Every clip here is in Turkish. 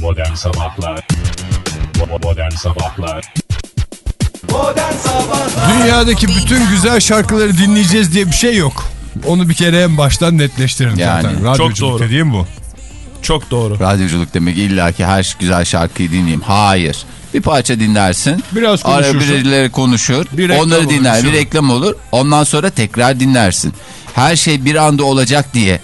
Modern Sabahlar Modern Sabahlar Modern Sabahlar Dünyadaki bütün güzel şarkıları dinleyeceğiz diye bir şey yok. Onu bir kere en baştan netleştirelim Yani, zaten. çok Radyoculuk doğru. dediğim bu. Çok doğru. Radyoculuk demek illa ki her güzel şarkıyı dinleyeyim. Hayır. Bir parça dinlersin. Biraz Ara konuşursun. birileri konuşur. Bir onları dinler. bir reklam olur. Ondan sonra tekrar dinlersin. Her şey bir anda olacak diye.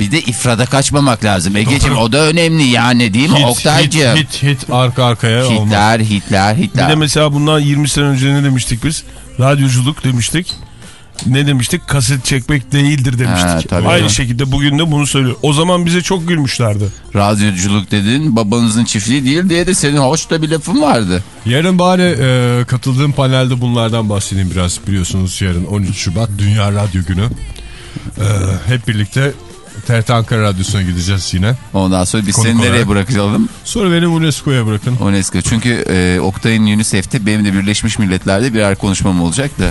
Bir de ifrada kaçmamak lazım. Egeciğim o da önemli yani değil mi Hit, Oktaycığım? hit, hit, hit arka arkaya olmaz. Hitler, Hitler, Bir Hitler. de mesela bundan 20 sene önce ne demiştik biz? Radyoculuk demiştik. Ne demiştik? Kaset çekmek değildir demiştik. Ha. Aynı şekilde bugün de bunu söylüyor. O zaman bize çok gülmüşlerdi. Radyoculuk dedin babanızın çiftliği değil diye de senin hoş da bir lafın vardı. Yarın bari e, katıldığım panelde bunlardan bahsedeyim biraz. Biliyorsunuz yarın 13 Şubat Dünya Radyo Günü. E, hep birlikte TRT Ankara Radyosu'na gideceğiz yine. Ondan sonra biz Konuk seni nereye bırakalım? Sonra beni UNESCO'ya bırakın. UNESCO. Çünkü e, Oktay'ın UNICEF'te benim de Birleşmiş Milletler'de birer konuşmam olacak da.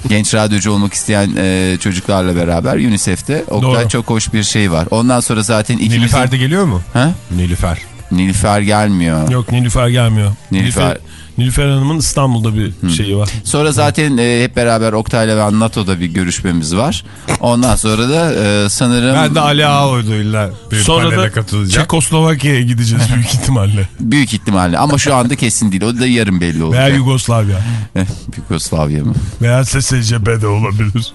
Genç radyocu olmak isteyen e, çocuklarla beraber UNICEF'te Oktay Doğru. çok hoş bir şey var. Ondan sonra zaten ikimizin... Nilüfer de geliyor mu? Ha? Nilüfer. Nilüfer gelmiyor. Yok Nilüfer gelmiyor. Nilüfer- Nilüfer Hanım'ın İstanbul'da bir şeyi var. Sonra zaten e, hep beraber Oktay'la ve NATO'da bir görüşmemiz var. Ondan sonra da e, sanırım Ben de Ali Ağoğlu'yla bir Sonra da katılacağım. Çekoslovakya'ya gideceğiz büyük ihtimalle. büyük ihtimalle ama şu anda kesin değil. O da yarın belli Veya olacak. Yugoslavya. Eh, Yugoslavya mı? Veya SSCB'de olabilir.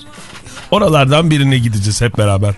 Oralardan birine gideceğiz hep beraber.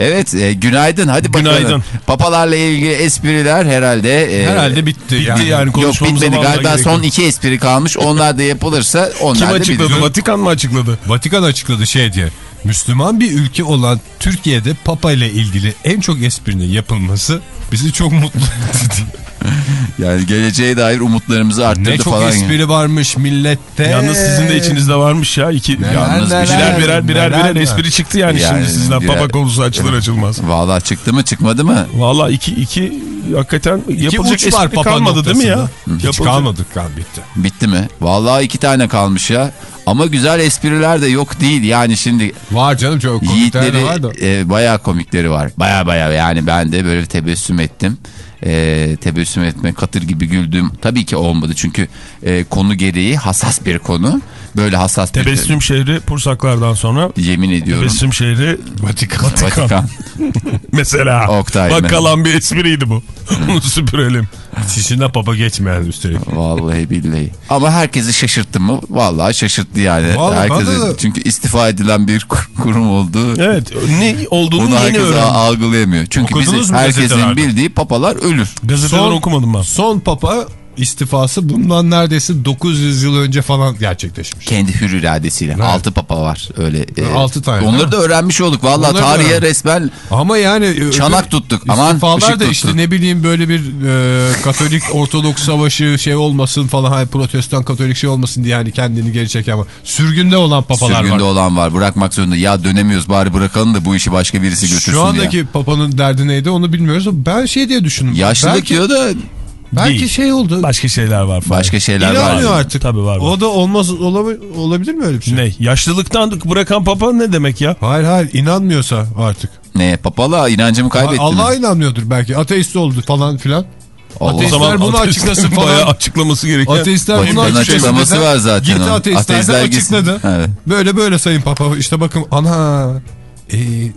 Evet e, günaydın hadi bakalım. Günaydın. Papalarla ilgili espriler herhalde. e, Herhalde bitti. Bitti yani. yani Yok konuşmamıza bitmedi galiba son yok. iki espri kalmış. Onlar da yapılırsa onlar Kim da açıkladı? bitti. Vatikan mı açıkladı? Vatikan açıkladı şey diye. Müslüman bir ülke olan Türkiye'de Papa ile ilgili en çok esprinin yapılması bizi çok mutlu etti. Yani geleceğe dair umutlarımızı arttırdı Ne çok falan. espri varmış millette. Yalnız sizin de içinizde varmış ya. iki Neler, Yalnız neler, birer birer birer neler birer var. espri çıktı yani, Yani şimdi sizden birer- papa konusu açılır açılmaz. Valla çıktı mı çıkmadı mı? Valla iki, iki hakikaten İki yapılacak var espri Papa kalmadı değil mi ya? noktasında. Hiç Yapılacak- kalmadık kan bitti. Bitti mi? Vallahi iki tane kalmış ya. Ama güzel espriler de yok değil. Yani şimdi Var canım çok komikler de yiğitleri var da. e, bayağı komikleri var. Baya baya yani ben de böyle tebessüm ettim. E, tebessüm etme katır gibi güldüm. Tabii ki olmadı çünkü e, konu gereği hassas bir konu. Böyle hassas bir Tebessüm şehri Pursaklardan sonra Yemin ediyorum. Tebessüm şehri Vatikan. Vatikan. Mesela. Oktay Bak mı? kalan bir espriydi bu. Onu süpürelim. Çişinde papa geçmeyen üstelik. Vallahi billahi. Ama herkesi şaşırttı mı? Vallahi şaşırttı yani. Vallahi Herkesi, da- Çünkü istifa edilen bir kur- kurum olduğu. Evet. Ne olduğunu Bunu yeni öğrendim. algılayamıyor. Çünkü bizi herkesin bildiği papalar ölür. Gazeteden Son- okumadım ben. Son papa istifası bundan neredeyse 900 yıl önce falan gerçekleşmiş. Kendi hür iradesiyle. Evet. Altı papa var. Öyle. e, Altı tane, Onları da öğrenmiş olduk. Da tarihe öğrendik. resmen Ama yani e, Çanak tuttuk. Aman, istifalar ışık da tuttuk. işte ne bileyim böyle bir e, Katolik Ortodoks savaşı şey olmasın falan hani protestan Katolik şey olmasın diye yani kendini geri çeken ama sürgünde olan papalar sürgünde var. olan var. Bırakmak zorunda. Ya dönemiyoruz bari bırakalım da bu işi başka birisi götürsün Şu andaki diye. papanın derdi neydi onu bilmiyoruz ben şey diye düşündüm. Yaşlılık belki, diyor da belki Değil. şey oldu. Başka şeyler var falan. başka şeyler İnanmıyor var. artık. Tabii var, var. O da olmaz olabi- olabilir mi öyle bir şey? Ne? Yaşlılıktan bırakan papa ne demek ya? Hayır hayır inanmıyorsa artık. Ne papalığa inancımı kaybettim. Allah'a inanmıyordur belki ateist oldu falan filan. Allah. ateist- İster bunu açıklasın falan. Bayağı açıklaması gereken. Ateistler bunu Vatikan'ın açıklasın açıklaması var zaten Gitti ateistler, Ateistler açıkladı. Evet. Böyle böyle sayın papa işte bakın ana e,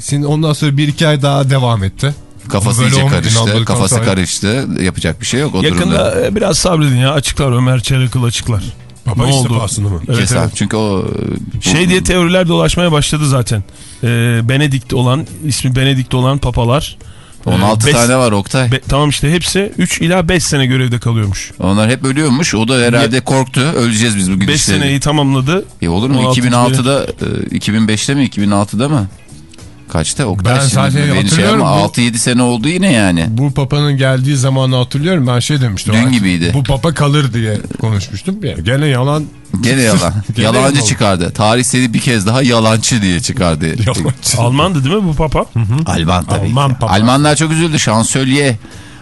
şimdi ondan sonra bir iki ay daha devam etti. Kafası Böyle iyice karıştı. Kafası karıştı. Yapacak bir şey yok o durumda. Yakında e, biraz sabredin ya açıklar Ömer Çelikıl açıklar. Papa Ne oldu? istifasını mı? Evet, Kesin. evet. Çünkü o bu- Şey diye teoriler dolaşmaya başladı zaten. Ee, Benedikt olan ismi Benedikt olan papalar. 16 Ee, beş- tane var Oktay. Be- tamam işte hepsi 3 ila 5 sene görevde kalıyormuş. Onlar hep ölüyormuş. O da herhalde korktu. Öleceğiz biz bu 5 gidişle. seneyi tamamladı. E olur mu? 16. 2006'da, e, 2005'te mi? 2006'da mı? Kaçta? Oktay Ben zaten beni şey hatırlıyorum ama bu- 6-7 sene oldu yine yani. Bu papanın geldiği zamanı hatırlıyorum ben şey demiştim. Dün gibiydi. Bu papa kalır diye konuşmuştum. Yani gene yalan. Gene yalan. Gene Yalancı yalan. çıkardı. Tarih seni bir kez daha yalancı diye çıkardı. Yalancı. Almandı değil mi bu papa? Alman tabii Alman ki. papa. Almanlar çok üzüldü. Şansölye,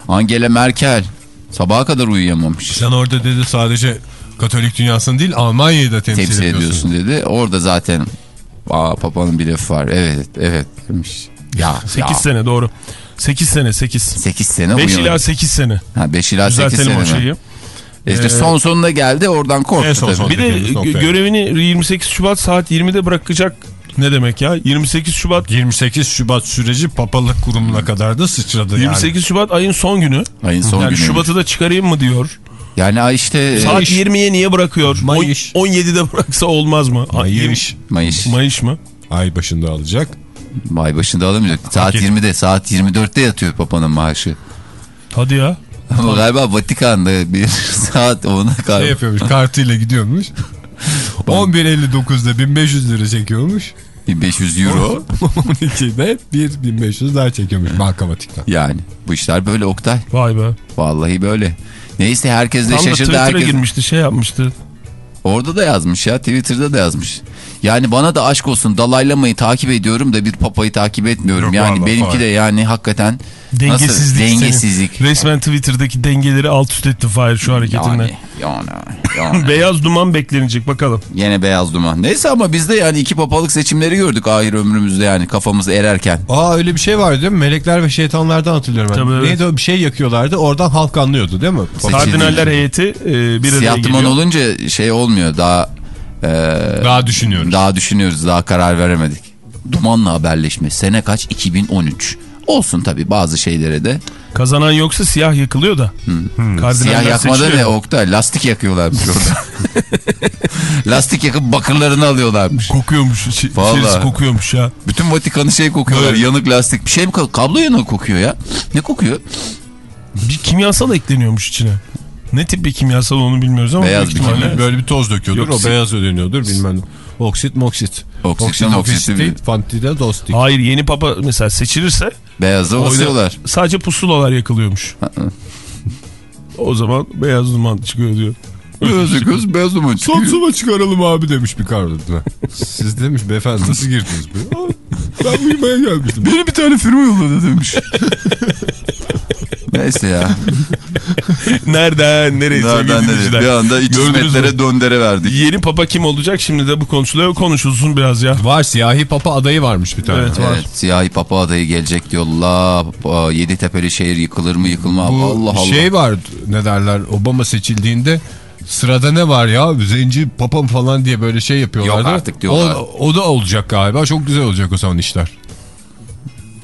Angela Merkel sabaha kadar uyuyamamış. Sen orada dedi sadece Katolik dünyasını değil Almanya'yı da temsil, Temsil ediyorsun. ediyorsun dedi. Orada zaten Aa, Papa'nın bir lafı var. Evet, evet demiş. Ya, 8 ya. sene doğru. 8 sene 8. 8 sene 5 uyumadı. ila 8 sene. Ha 5 ila 8 Düzeltelim sene o mi? şeyi. İşte Ee, son sonuna geldi oradan korktu En son tabii. son. Bir de görevini 28 Şubat saat 20'de bırakacak ne demek ya? 28 Şubat 28 Şubat süreci papalık kurumuna kadar da sıçradı yani. 28 Şubat ayın son günü. Ayın son yani günü. Şubat'ı da çıkarayım mı diyor. Yani ay işte Saat Mayış. 20'ye niye bırakıyor? Mayış. On- 17'de bıraksa olmaz mı? Ay, Mayış. Mayış. Mayış mı? Ay başında alacak. May başında alamayacak. Saat et- 20'de saat 24'te yatıyor papanın maaşı. Hadi ya. Ama galiba Vatikan'da bir saat ona Ne galiba. yapıyormuş kartıyla gidiyormuş. 11.59'da 1500 lira çekiyormuş. 1500 euro. 12'de 1500 daha çekiyormuş bankamatikten. Yani bu işler böyle Oktay. Vay be. Vallahi böyle. Neyse herkes de Tam da şaşırdı. Twitter'a Herkes... girmişti şey yapmıştı. Orada da yazmış ya Twitter'da da yazmış. Yani bana da aşk olsun Dalayla'mayı takip ediyorum da bir papayı takip etmiyorum. Yok yani vallahi, benimki hayır. de yani hakikaten Dengesizlik. nasıl? senin. Dengesizlik. Resmen Twitter'daki dengeleri alt üst etti Fahir şu hareketinden. Yani, yani, yani. Beyaz duman beklenecek bakalım. Yine beyaz duman. Neyse ama biz de yani iki papalık seçimleri gördük ahir ömrümüzde yani kafamız ererken. Aa öyle bir şey var değil mi? Melekler ve şeytanlardan hatırlıyorum ben. Tabii, evet. Neydi o bir şey yakıyorlardı oradan halk anlıyordu değil mi? Kardinaller heyeti e, bir araya Siyah duman geliyor. olunca şey olmuyor daha e, Daha düşünüyoruz. daha düşünüyoruz daha karar veremedik. Dumanla haberleşme sene kaç 2013. Olsun tabii bazı şeylere de. Kazanan yoksa siyah yakılıyor da. Kardinaller Siyah yakmada ne Oktay? Lastik yakıyorlarmış orada. Lastik yakıp bakırlarını alıyorlarmış. Kokuyormuş. içerisi kokuyormuş ya. Bütün Vatikan'ı şey kokuyorlar. Evet. Yanık lastik. Bir şey mi? Kablo yanığı kokuyor ya. Ne kokuyor? Bir kimyasal ekleniyormuş içine. Ne tip bir kimyasal onu bilmiyoruz ama Beyaz bir ihtimalle- kimya. Böyle bir toz döküyordur Yok, o beyaz ödeniyordur bilmem. Oksit moksit. Oksitin oksiti Fantide dostik. Hayır yeni papa mesela seçilirse Beyazı basıyorlar. sadece pusulalar yakılıyormuş. o zaman beyaz duman çıkıyor diyor. Beyaz yakıyoruz beyaz duman çıkıyor. Samsun'a çıkaralım abi demiş bir kardinal. Siz demiş beyefendi nasıl girdiniz buraya? "Aa, Ben uyumaya gelmiştim. Beni bir tane firma yolladı demiş. Neyse ya. Nereden nereye Nereden nereye? Bir anda 300 Gördünüz mü? metrere döndere verdik. Yeni papa kim olacak şimdi de bu konuşuluyor konuşulsun biraz ya. Var siyahi papa adayı varmış bir tane. Evet, var. Evet, siyahi papa adayı gelecek diyorlar. Yeditepe'li şehir yıkılır mı yıkılmaz mı? Bu Allah Allah. şey var ne derler Obama seçildiğinde sırada ne var ya zenci papam falan diye böyle şey yapıyorlardı. Yok artık diyorlar. O, o da olacak galiba çok güzel olacak o zaman işler.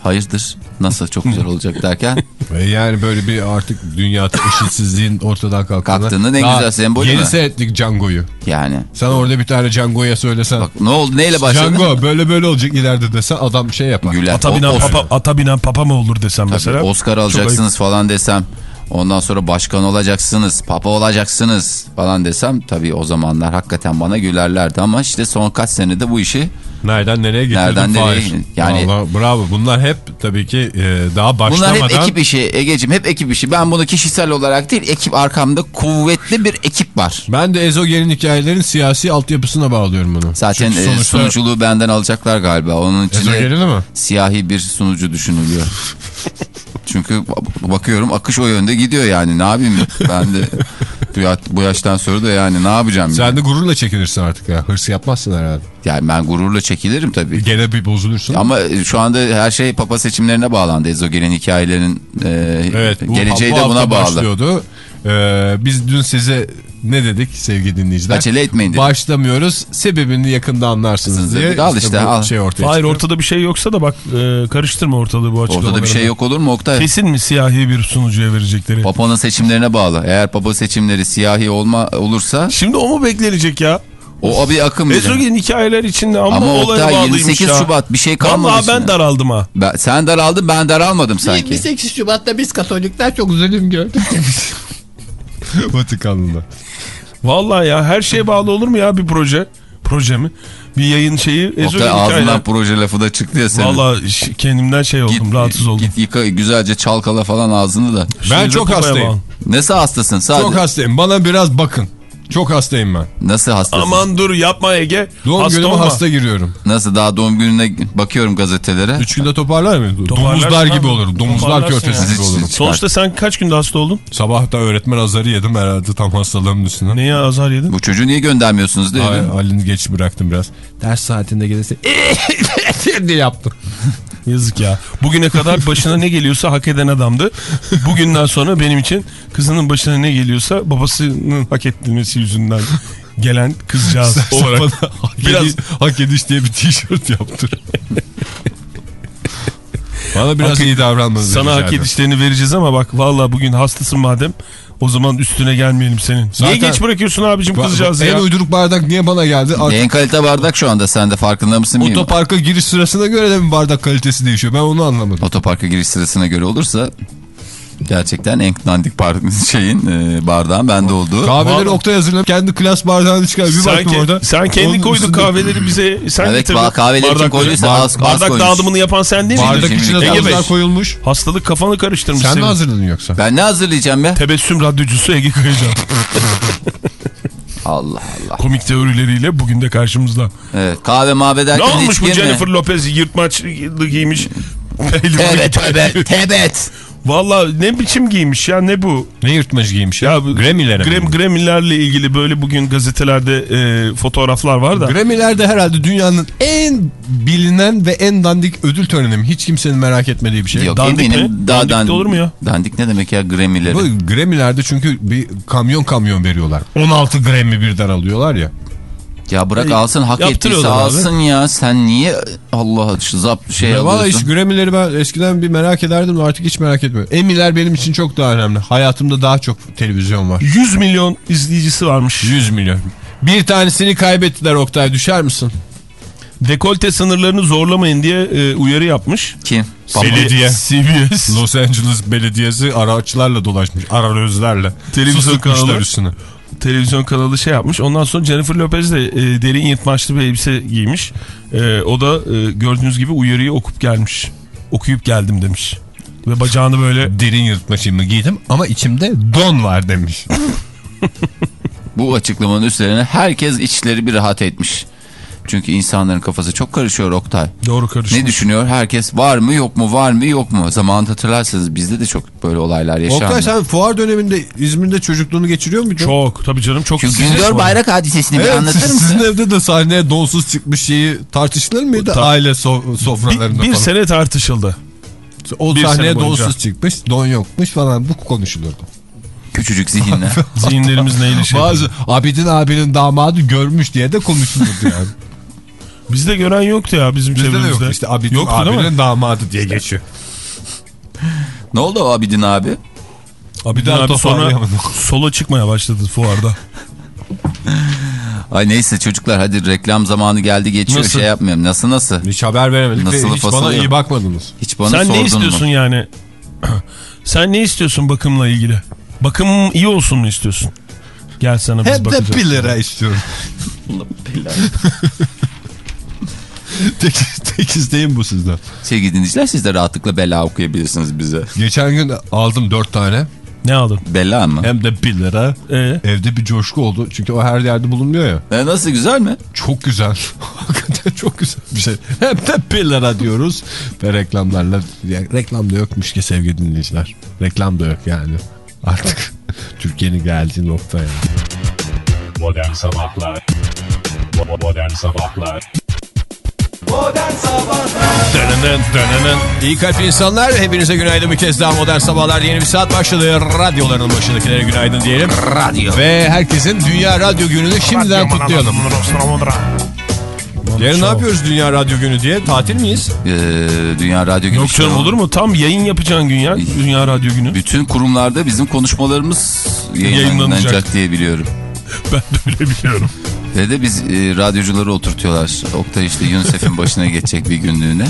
Hayırdır? Nasıl çok güzel olacak derken? Ve yani böyle bir artık dünya eşitsizliğin ortadan kalktığında. Kalktığının en Daha güzel sembolü Yeni mü? seyrettik Django'yu. Yani. Sen orada bir tane Django'ya söylesen. Bak ne oldu? Neyle başladı? Django böyle böyle olacak ileride desen adam şey yapar. Güler. Ata binen, o- papa, ata binen papa mı olur desem Tabii, mesela. Oscar alacaksınız falan desem. Ondan sonra başkan olacaksınız, papa olacaksınız falan desem tabii o zamanlar hakikaten bana gülerlerdi ama işte son kaç senede bu işi Nereden nereye getirdin Nereden nereye? Yani- Vallahi bravo. Bunlar hep tabii ki e, daha Bunlar başlamadan. hep ekip işi Ege'cim hep ekip işi. Ben bunu kişisel olarak değil ekip arkamda kuvvetli bir ekip var. Ben de ezogelin hikayelerin siyasi altyapısına bağlıyorum bunu. Zaten Çünkü e, sonuçta sunuculuğu benden alacaklar galiba. Onun için siyahi bir sunucu düşünülüyor. Çünkü ba- bakıyorum akış o yönde gidiyor yani ne yapayım ben de bu, ya- bu yaştan sonra da yani ne yapacağım? Sen yani? de gururla çekinirsin artık ya. Hırs yapmazsın herhalde. Yani ben gururla çekilirim tabii. Gene bir bozulursun. Ama e, şu anda her şey papa seçimlerine bağlandı. Ezogelin hikayelerin e, evet, bu, geleceği bu de buna bağlı. başlıyordu. Ee, biz dün size ne dedik sevgili dinleyiciler? Acele etmeyin dedik. Sebebini yakında anlarsınız diye. Al işte, bu al. Şey ortaya Hayır çıkıyor. ortada bir şey yoksa da bak e, karıştırma ortalığı bu açıklamaları. Ortada bir şey yok olur mu Oktay? Kesin mi siyahi bir sunucuya verecekleri? Papa'nın seçimlerine bağlı. Eğer papa seçimleri siyahi olma olursa Şimdi o mu beklenecek ya? o bir akım de. Ezogelin hikayeler içinde ama, Ama olaya Oktay bağlıymış 28 ya. Şubat bir şey kalmadı. Vallahi ben içinde. daraldım ha. Ben- sen daraldın ben daralmadım sanki. 28 Şubat'ta biz Katolikler çok zulüm gördük. Vatikanlı'da. Vallahi ya her şeye bağlı olur mu ya bir proje? Proje mi? Bir yayın şeyi. Oktay ağzından proje lafı da çıktı ya senin. Vallahi ş- kendimden şey oldum rahatsız oldum. Git yıka güzelce çalkala falan ağzını da. Ben Şimdi çok papaya hastayım. bağlı. Nasıl hastasın sadece? Çok hastayım. Bana biraz bakın. Çok hastayım ben. Nasıl hastasın? Aman dur yapma Ege. Doğum hasta günüme olma. hasta giriyorum. Nasıl daha doğum gününe bakıyorum gazetelere. Üç günde toparlar mı? Domuzlar gibi olurum. Domuzlar ya. gibi olurum. Sonuçta sen kaç günde hasta oldun? Sabah da öğretmen azarı yedim herhalde tam hastalığımın üstüne. Neye azar yedin? Bu çocuğu niye göndermiyorsunuz değil mi? Halini geç bıraktım biraz. Ders saatinde gelirse diye yaptım. Yazık ya. Bugüne kadar başına ne geliyorsa hak eden adamdı. Bugünden sonra benim için kızının başına ne geliyorsa babasının hak ettirmesi yüzünden gelen kızcağız olarak. Bana hak, Biraz- ediş, hak ediş diye bir tişört yaptır. Bana biraz Hak- iyi davranmanızı Sana hak edişlerini vereceğiz ama bak vallahi bugün hastasın madem o zaman üstüne gelmeyelim senin. Zaten- Niye geç bırakıyorsun abicim Ba- kızcağızı En ya? uyduruk bardak niye bana geldi? Artık En kalite bardak şu anda sen de farkında mısın bilmiyorum. otoparka giriş sırasına göre de mi bardak kalitesi değişiyor? Ben onu anlamadım. Otoparka giriş sırasına göre olursa gerçekten en dandik şeyin e, bardağın bende olduğu. Kahveleri Vallahi- Oktay hazırlayıp kendi klas bardağını çıkar. Bir Sen, baktım ke- orada. sen kendi koydun kahveleri bize. Sen Evet, getirdin. kahveleri kim koyduysa Bar- az- az Bardak koymuş. dağılımını yapan sen değil miydin? Bardak içine Bey. koyulmuş. Hastalık kafanı karıştırmış Sen mi hazırladın yoksa? Ben ne hazırlayacağım ya? Tebessüm radyocusu Ege Kayacan. Allah Allah. Komik teorileriyle bugün de karşımızda. Evet, kahve Ne derken olmuş hiç bu. Jennifer Lopez yırtmaçlı giymiş. Tebet tebet tebet. Valla ne biçim giymiş ya ne bu? Ne yırtmacı giymiş ya? Ya bu- Grammy'lere Gram? Grammy'lerle ilgili böyle bugün gazetelerde e, fotoğraflar var da. Grammy'lerde herhalde dünyanın en bilinen ve en dandik ödül töreni mi? Hiç kimsenin merak etmediği bir şey. Yok Dandik eminim mi? daha Dandik de olur mu ya? Dandik ne demek ya Grammy'leri? Bu Grammy'lerde çünkü bir kamyon kamyon veriyorlar. 16 Grammy birden alıyorlar ya. Ya bırak E, alsın hak ettiyse yaptırıyorlar abi. alsın ya. Sen niye Allah şu zap şey Ya Valla alıyorsun? hiç Grammy'leri ben eskiden bir merak ederdim artık hiç merak etmiyorum. Emmy'ler benim için çok daha önemli. Hayatımda daha çok televizyon var. 100 milyon izleyicisi varmış. 100 milyon. Bir tanesini kaybettiler Oktay düşer misin? Dekolte sınırlarını zorlamayın diye e, uyarı yapmış. Kim? Belediye. CBS. Los Angeles Belediyesi araçlarla dolaşmış. Ararözlerle. Televizyon kanalı. üstüne. Televizyon kanalı şey yapmış. Ondan sonra Jennifer Lopez de e, derin yırtmaçlı bir elbise giymiş. E, o da e, gördüğünüz gibi uyarıyı okup gelmiş. Okuyup geldim demiş. Ve bacağını böyle Derin yırtmaçımı giydim ama içimde don var demiş. Bu açıklamanın üzerine herkes içleri bir rahat etmiş. Çünkü insanların kafası çok karışıyor Oktay. doğru karışmış. Ne düşünüyor? Herkes var mı yok mu var mı yok mu? Zamanında hatırlarsanız bizde de çok böyle olaylar yaşandı. Oktay sen fuar döneminde İzmir'de çocukluğunu geçiriyor muydun? Çok tabii canım çok. Güngör var. Bayrak hadisesini bir Evet, anlatır siz- mısın? Sizin evde de sahneye donsuz çıkmış şeyi tartışılır mıydı? Ta- Aile so- sofralarında Bir, bir falan. sene tartışıldı. o bir sahneye donsuz çıkmış, don yokmuş falan bu konuşulurdu. Küçücük zihinle. Zihinlerimiz neyle şey Bazı Abidin abinin damadı görmüş diye de konuşulurdu yani. Bizde gören yoktu ya bizim Bizde de çevremizde. yok işte Abidin Yoktu abinin damadı diye geçiyor. ne oldu o Abidin abi? Abidin daha abi sonra sola çıkmaya başladı fuarda. Ay neyse çocuklar hadi reklam zamanı geldi geçiyor Nasıl? şey yapmıyorum. Nasıl nasıl? Hiç haber veremedik Nasıl hiç bana iyi bakmadınız. Hiç bana Sen sordun ne istiyorsun mu? yani? Sen ne istiyorsun bakımla ilgili? Bakım iyi olsun mu istiyorsun? Gel sana biz de bakacağız. 1 lira istiyorum. tek, tek isteğim bu sizden. Sevgili dinleyiciler siz de rahatlıkla bela okuyabilirsiniz bize. Geçen gün aldım 4 tane. Ne aldın? Bela mı? Hem de 1 lira. Ee, Evde bir coşku oldu. Çünkü o her yerde bulunmuyor ya. E, nasıl güzel mi? Çok güzel. Hakikaten çok güzel bir şey. Hem de 1 lira diyoruz. Ve reklamlarla. Yani reklam da yokmuş ki sevgili dinleyiciler. Reklam da yok yani. Artık Türkiye'nin geldiği nokta yani. Modern Sabahlar Modern Sabahlar Modern Sabahlar. İyi kalp insanlar hepinize günaydın bir kez daha modern sabahlar yeni bir saat başladı. Radyoların başındakilere günaydın diyelim. Radyo. Ve herkesin Dünya Radyo Günü'nü şimdiden kutlayalım. Yarın ne yapıyoruz Dünya Radyo Günü diye? Tatil miyiz? Ee, Dünya Radyo Günü. yok işte canım olur mu? Tam yayın yapacağın gün ya. Dünya Radyo Günü. Bütün kurumlarda bizim konuşmalarımız yayınlanacak Yayınlanacak. diye biliyorum. Ben de öyle biliyorum. Ve de biz e, radyocuları oturtuyorlar. Oktay işte UNICEF'in başına geçecek bir günlüğüne.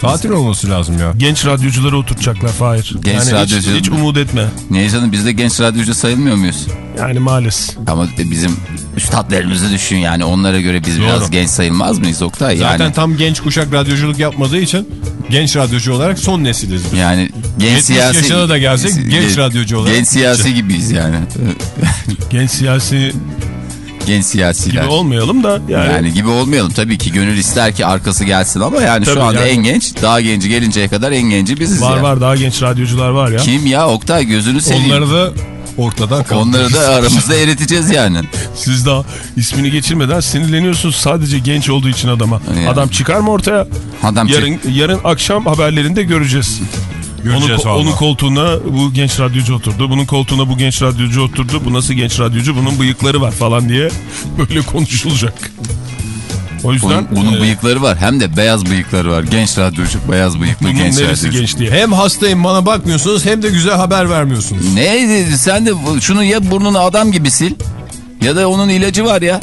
Tatil olması lazım ya. Genç radyocuları oturtacaklar Fahir. Genç yani hiç, radyocu- hiç umut etme. Niye canım biz de genç radyocu sayılmıyor muyuz? Yani maalesef. Ama bizim üstadlarımızı düşün yani onlara göre biz biraz genç sayılmaz mıyız Oktay? Yani, Zaten tam genç kuşak radyoculuk yapmadığı için genç radyocu olarak son nesiliz. biz. yani genç 70 siyasi... yaşına da gelsek genç radyocu olarak. Genç siyasi gibiyiz yani. Genç siyasi genç siyasiler. gibi olmayalım da yani. Yani gibi olmayalım tabii ki gönül ister ki arkası gelsin ama yani Tabii şu anda yani. en genç daha genci gelinceye kadar en genci biziz var ya. var daha genç radyocular var ya. Kim ya Oktay gözünü seveyim. Onları da ortadan kaldırırız. Onları da aramızda eriteceğiz yani. Siz daha ismini geçirmeden sinirleniyorsunuz sadece genç olduğu için adama. Yani. Adam çıkar mı ortaya? Adam çık- yarın yarın akşam haberlerinde göreceğiz. Göreceğiz onun, onun koltuğuna bu genç radyocu oturdu. Bunun koltuğuna bu genç radyocu oturdu. Bu nasıl genç radyocu? Bunun bıyıkları var falan diye böyle konuşulacak. O yüzden Bunun, bunun e, bıyıkları var. Hem de beyaz bıyıkları var. Genç radyocu, beyaz bıyıklı bunun genç neresi genç diye. Hem hastayım bana bakmıyorsunuz hem de güzel haber vermiyorsunuz. Ne? Sen de şunu ya burnunu adam gibi sil. Ya da onun ilacı var ya.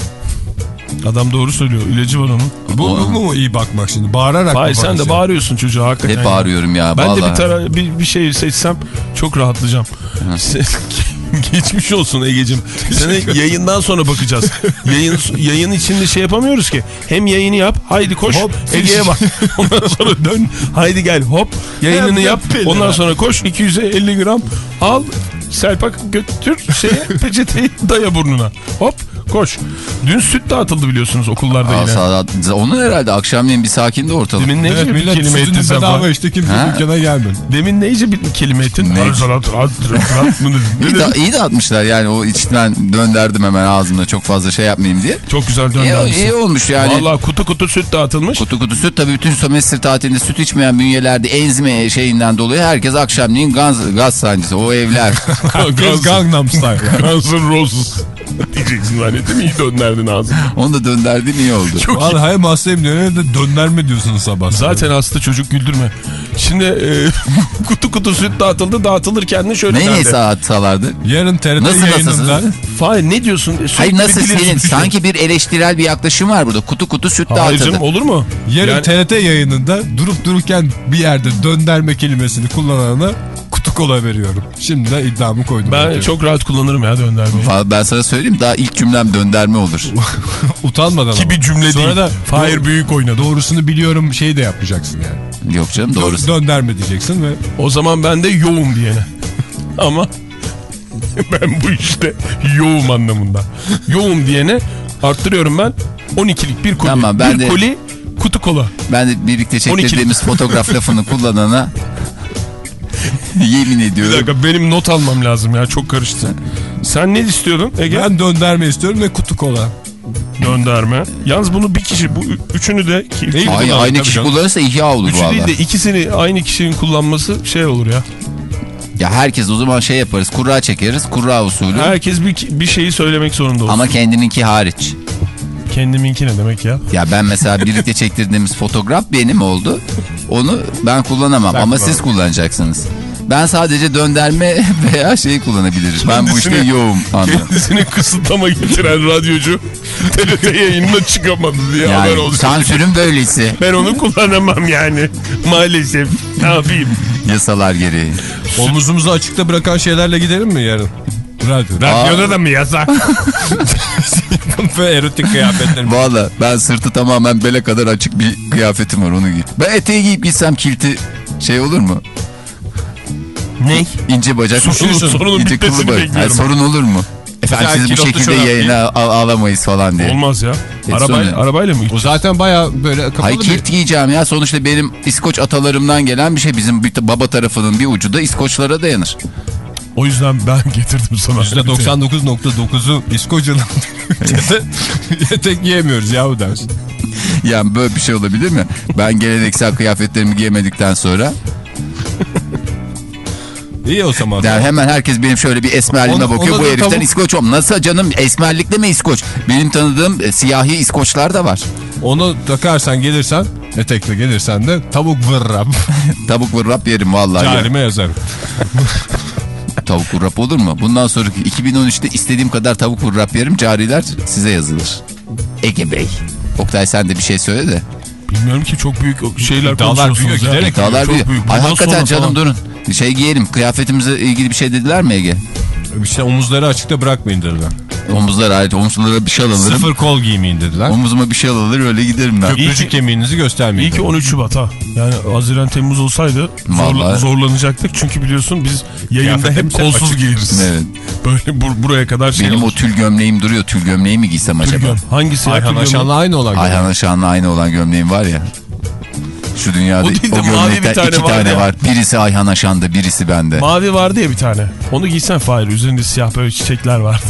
Adam doğru söylüyor. İlacı var onun. Bu, bu mu iyi bakmak şimdi? Bağırarak mı Hayır sen de bağırıyorsun çocuğa hakikaten. Hep bağırıyorum ya. Ben de vallahi. bir, tara bir, bir şey seçsem çok rahatlayacağım. Geçmiş olsun Ege'cim. Sana yayından sonra bakacağız. Yayın, yayın içinde şey yapamıyoruz ki. Hem yayını yap, haydi koş, Ege'ye bak. Ondan sonra dön, haydi gel, hop, yayınını yap. Ondan sonra koş, 250 gram al, Selpak götür şeye, peçeteyi daya burnuna. Hop, koş. Dün süt dağıtıldı biliyorsunuz okullarda Aa, yine. sağ- Onun herhalde akşamleyin bir sakindi ortalık. Demin neyce Evet bir millet kelime ettin sen falan. işte kimse Ha? dükkana gelmedi. Demin neyce bir kelime ettin? İyi, iyi dağıtmışlar yani o içten dönderdim hemen ağzımda çok fazla şey yapmayayım diye. Çok güzel İyi, döndürmüşsün. iyi olmuş yani. Valla kutu kutu süt dağıtılmış. Kutu kutu süt tabii bütün sömestr tatilinde süt içmeyen bünyelerde enzimi şeyinden dolayı herkes akşamleyin gaz, gaz sancısı o evler. Kız Gangnam Style. Guns N' Roses diyeceksin zannettim. İyi dönderdin ağzını. Onu da dönderdin iyi oldu. Çok iyi. Vallahi hem hastayım diyor de dönderme diyorsunuz sabah. Zaten hasta çocuk güldürme. Şimdi e, kutu kutu süt dağıtıldı. Dağıtılırken de şöyle Neyi derdi. saat salardı? Yarın TRT Nasıl yayınında? Fahir ne diyorsun? Sürekli Hayır nasıl senin? Sanki bir eleştirel bir yaklaşım var burada. Kutu kutu süt Hayır dağıtıldı. canım olur mu? yarın Yani- TRT yayınında durup dururken bir yerde dönderme kelimesini kullanana kola veriyorum. Şimdi de iddiamı koydum. Ben ortaya. çok rahat kullanırım ya döndermeyi. Vallahi Ben sana söyleyeyim daha ilk cümlem dönderme olur. utanmadan Ki ama. bir cümle Sonra değil. da Fahir büyük oynadı. doğrusunu biliyorum şey de yapacaksın yani. Yok canım doğrusu. Dönderme diyeceksin ve O zaman ben de yoğum diyene. Ama ben bu işte yoğum anlamında. Yoğum diyene arttırıyorum ben 12'lik bir koli. Tamam, ben bir de- koli kutu kola. Ben de birlikte çektirdiğimiz fotoğraf lafını kullanana yemin Bir ediyorum. dakika benim not almam lazım ya çok karıştı. Sen ne istiyordun Ege? ben dönderme istiyorum ve kutu kola. Gönderme. Yalnız bunu bir kişi bu üçünü de Değil aynı tabii kişi canım. kullanırsa ihya olur üçü değil valla. de ikisini aynı kişinin kullanması şey olur ya. Ya herkes o zaman şey yaparız. Kurra çekeriz. Kurra usulü. Herkes bir, bir şeyi söylemek zorunda olsun. Ama kendininki hariç. Kendiminki ne demek ya? Ya ben mesela birlikte çektirdiğimiz fotoğraf benim oldu. Onu ben kullanamam ama siz kullanacaksınız. Ben sadece dönderme veya şeyi kullanabiliriz. Ben bu işte yoğum anlıyorum. Kendisini kısıtlama getiren radyocu TRT yayınına çıkamadı diye haber Yani oldu. sansürün böylesi Ben onu kullanamam yani. Maalesef. Ne yapayım? yasalar gereği. Omuzumuzu açıkta bırakan şeylerle gidelim mi yarın? Radyo. Radyoda da mı yasak? ve erotik kıyafetlerimiz. Valla ben sırtı tamamen bele kadar açık bir kıyafetim var onu giy. Ben eteği giyip gitsem kilti şey olur mu? ne? İnce bacak. Sorunun- sorunun ince bitmesini bekliyorum. Yani sorun olur mu? Efendim bu kilotlu şekilde yayına al- alamayız falan diye. Olmaz ya. Et Arabayla, sonra. arabayla mı O zaten baya böyle kapalı Hayır bir... kilt giyeceğim ya. Sonuçta benim İskoç atalarımdan gelen bir şey. Bizim bir- baba tarafının bir ucu da İskoçlara dayanır. O yüzden ben getirdim sana. %99.9'u İskoçya'nın etek giyemiyoruz yahu dersin. Yani böyle bir şey olabilir mi? Ben geleneksel kıyafetlerimi giyemedikten sonra İyi o zaman. yani hemen herkes benim şöyle bir esmerliğime Onu- bakıyor. ona Bu heriften tavuk- İskoç'um. Nasıl canım esmerlikle mi İskoç? Benim tanıdığım e, siyahi İskoçlar da var. Onu takarsan gelirsen etekle gelirsen de tavuk vırrap Tavuk vırrap yerim vallahi. ya. carime yazarım. Tavuk vurrap olur mu? Bundan sonraki 2013'te istediğim kadar tavuk vurrap yerim. Cariler size yazılır. Ege Bey. Oktay sen de bir şey söyle de. Bilmiyorum ki çok büyük şeyler İddialar konuşuyorsunuz büyüyor, ya. Çok büyük. büyük. Ay hakikaten canım falan. durun. Şey giyelim. Kıyafetimize ilgili bir şey dediler mi Ege? İşte omuzları açıkta bırakmayın dediler. Omuzlar ait. Omuzlara bir şey alırım. Sıfır kol giymeyin dediler. Omuzuma bir şey alır öyle giderim ben. Köprücük kemiğinizi göstermeyin. İyi ki dediler. 13 Şubat ha. Yani Haziran Temmuz olsaydı zorla- zorlanacaktık. Çünkü biliyorsun biz yayında hep kolsuz açık. giyeriz. Evet. Böyle bur- buraya kadar şey Benim o olur. tül gömleğim duruyor. Tül gömleği mi giysem acaba? Tülgön. Hangisi? Ayhan? Aşan'la aynı olan. Ayhan Aşağı'nın aynı olan gömleğim var ya. Şu dünyada O değil de o gömlekten tane iki var tane ya. var. Birisi Ayhan Aşan'da birisi bende. Mavi vardı ya bir tane. Onu giysen Fahir. Üzerinde siyah böyle çiçekler vardı.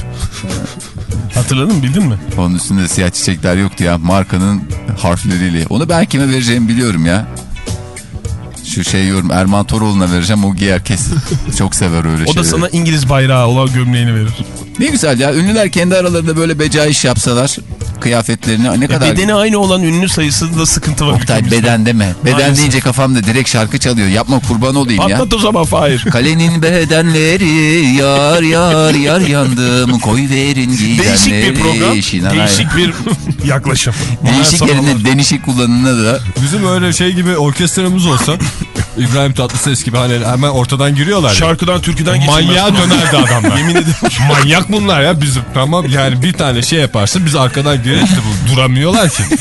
Hatırladın mı bildin mi? Onun üstünde siyah çiçekler yoktu ya. Markanın harfleriyle. Onu ben kime vereceğimi biliyorum ya. Şu şey yorum Erman Toroğlu'na vereceğim o giyer kesin. Çok sever öyle O da şeyleri. sana İngiliz bayrağı olan gömleğini verir. Ne güzel ya ünlüler kendi aralarında böyle beca iş yapsalar kıyafetlerini ne kadar... Bedeni aynı olan ünlü sayısında sıkıntı var. Oktay beden deme. Beden Maalesef. deyince kafamda direkt şarkı çalıyor. Yapma kurban olayım ya. Patlat o zaman Fahir. Kalenin bedenleri yar yar yar yandım koy verin gidenleri. Değişik bir program. Şinanay. Değişik bir yaklaşım. Değişik yerine denişik kullanımına da Bizim öyle şey gibi orkestramız olsa İbrahim Tatlıses gibi hani hemen ortadan giriyorlar. ya. Şarkıdan türküden geçilmez. Manyağa dönerdi adamlar. Yemin ederim. Manyak bunlar ya bizim. Tamam yani bir tane şey yaparsın biz arkadan gireriz de bu duramıyorlar ki.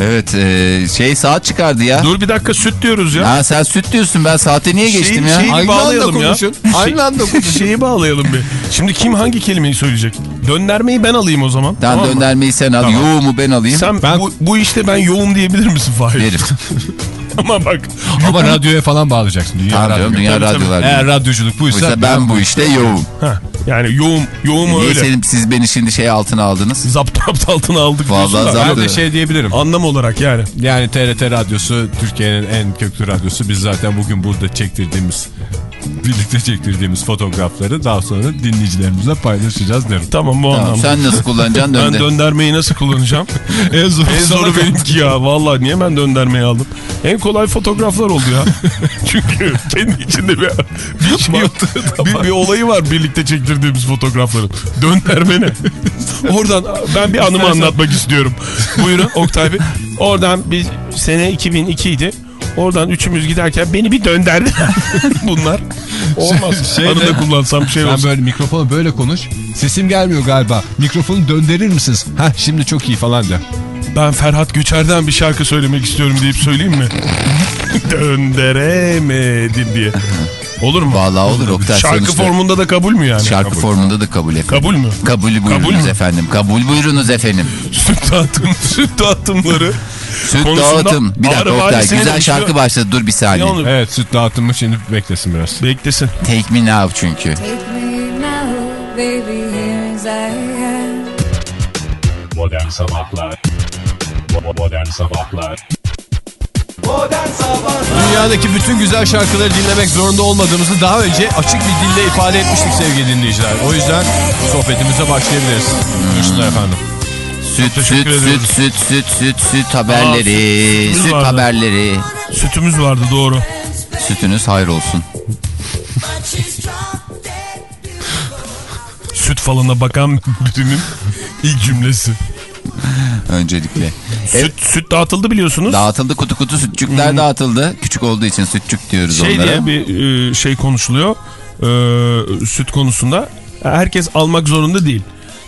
Evet e, şey saat çıkardı ya. Dur bir dakika süt diyoruz ya. Ha sen süt diyorsun ben saate niye geçtim Şeyi- ya? şeyi Aynı bağlayalım anda ya. konuşun. Aynı anda konuşun. Şeyi bağlayalım bir. Şimdi kim hangi kelimeyi söyleyecek? Döndermeyi ben alayım o zaman. Tamam, Tamam mı? döndermeyi sen al. Tamam. Yoğumu ben alayım. Sen Ben- bu, bu işte ben yoğum diyebilir misin Fahir? Derim. Ama bak. Ama radyoya falan bağlayacaksın. Dünya Tamam radyo. dünya Tabii, tabii. radyolar. Eğer radyoculuk buysa Oysa ben bu işte yoğum. Yani yoğum, yoğum Niye öyle. senin, siz beni şimdi şey altına aldınız? Zapt altına aldık Vallahi diyorsun da. zapt- ben de şey diyebilirim. Anlam olarak yani. Yani TRT radyosu Türkiye'nin en köklü radyosu. Biz zaten bugün burada çektirdiğimiz birlikte çektirdiğimiz fotoğrafları daha sonra dinleyicilerimizle paylaşacağız derim. Tamam bu Tamam, anlamda. sen nasıl kullanacaksın Ben döndür. döndermeyi nasıl kullanacağım? En zor en zoru benimki ya. Vallahi niye ben döndermeyi aldım? En kolay fotoğraflar oldu ya. Çünkü kendi içinde bir, bir, şey bir, bir olayı var birlikte çektirdiğimiz fotoğrafların. Dönderme ne? Oradan ben bir anımı anlatmak istiyorum. Buyurun Oktay Bey. Oradan bir sene 2002 idi. Oradan üçümüz giderken beni bir dönderdiler. Bunlar olmaz. Şey- Anıda kullansam bir şey Sen olsun. böyle mikrofona böyle konuş. Sesim gelmiyor galiba. Mikrofonu döndürür misiniz? Heh şimdi çok iyi falan de. Ben Ferhat Göçer'den bir şarkı söylemek istiyorum deyip söyleyeyim mi? Döndüremedim diye. Olur mu? Vallahi olur Oktay. Şarkı sonuçta. formunda da kabul mü yani? Şarkı formunda da kabul efendim. Kabul mü? Kabul buyurunuz Kabul mü? efendim. Kabul buyurunuz efendim. Süt dağıtım, süt dağıtımları. Süt dağıtım. Bir dakika Oktay. Güzel şarkı başladı. Dur bir saniye. olur? Evet süt dağıtımı şimdi beklesin biraz. Beklesin. Take me now çünkü. Take me now, baby, here as I am. Modern Sabahlar Modern Sabahlar Dünyadaki bütün güzel şarkıları dinlemek zorunda olmadığımızı daha önce açık bir dille ifade etmiştik sevgili dinleyiciler. O yüzden sohbetimize başlayabiliriz. Buyursunlar efendim. Süt, süt, süt, süt, süt, süt, süt haberleri. sütümüz Süt vardı. haberleri. Sütümüz vardı doğru. Sütünüz hayır olsun. Süt falına bakan birinin ilk cümlesi. Öncelikle. Süt, süt dağıtıldı biliyorsunuz. Dağıtıldı kutu kutu sütçükler dağıtıldı. Küçük olduğu için sütçük diyoruz şey onlara. diye bir e, şey konuşuluyor. E, süt konusunda. Herkes almak zorunda değil.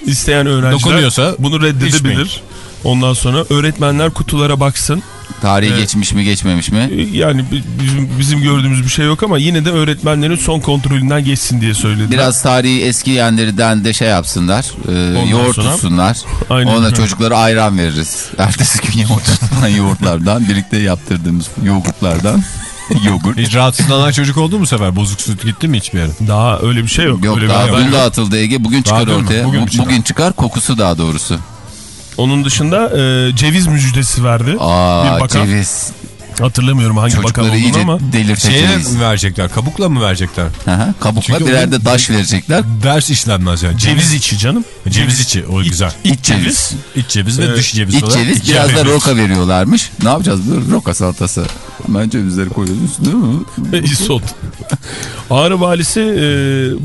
İsteyen öğrenciler Dokunuyorsa bunu reddedebilir. içmeyin. Ondan sonra öğretmenler kutulara baksın. Tarihi Evet. geçmiş mi geçmemiş mi? E, Yani bi- bizim, bizim gördüğümüz bir şey yok ama yine de öğretmenlerin son kontrolünden geçsin diye söylediler. Biraz tarihi eski yenlerden de şey yapsınlar. E, yoğurt sonra- tutsunlar. Aynen. Ona çocuklara ayran veririz. Ertesi gün yoğurt tutulan yoğurtlardan birlikte yaptırdığımız yoğurtlardan. Yoğurt. Hiç rahatsızlanan çocuk oldu mu bu sefer? Bozuk süt gitti mi hiçbir yere? Daha öyle bir şey yok. Yok öyle bir daha haber dün dağıtıldı Ege. Bugün çıkar mü? ortaya. Bugün çıkar? Bugün çıkar kokusu daha doğrusu. Onun dışında e, ceviz müjdesi verdi. Aa bir bakan. ceviz. Hatırlamıyorum hangi bakan Çocukları olduğunu iyice ama. Şeye mi verecekler? Kabukla mı verecekler? Aha, kabukla Çünkü birer de taş verecekler. Ders işlenmez yani. Ceviz içi canım. Ceviz içi o güzel. İç ceviz. İç ceviz ve Evet. dış ceviz İç olarak. ceviz biraz da ceviz. roka veriyorlarmış. Ne yapacağız? Roka salatası. Hemen cevizleri koyuyoruz üstüne mi? Ve isot. Ağrı valisi e,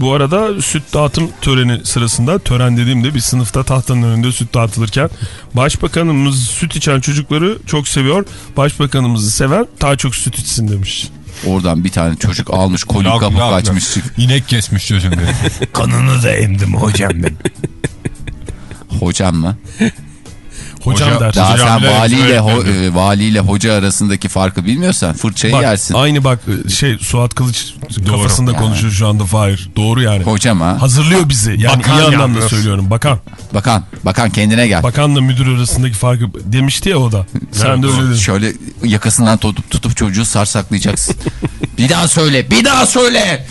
bu arada süt dağıtım töreni sırasında tören dediğimde bir sınıfta tahtanın önünde süt dağıtılırken başbakanımız süt içen çocukları çok seviyor. Başbakanımızı seven daha çok süt içsin demiş. Oradan bir tane çocuk almış Lak, kapı lak, kaçmış. İnek kesmiş çocuğun. Kanını da emdim hocam ben. Hocam mı? Hocam Hoca- der. Daha Hocam sen valiyle, ho- e, valiyle hoca arasındaki farkı bilmiyorsan fırçayı Bak, yersin. aynı bak şey Suat Kılıç kafasında Yani. konuşuyor şu anda Fahir. Doğru yani. Hocam ha. Hazırlıyor bizi. Yani Bakan iyi anlamda yalnız. söylüyorum. Bakan. Bakan, bakan kendine gel. Bakanla müdür arasındaki farkı demişti ya o da. Sen de öyle dedin. Şöyle yakasından tutup, tutup çocuğu sarsaklayacaksın. bir daha söyle, bir daha söyle.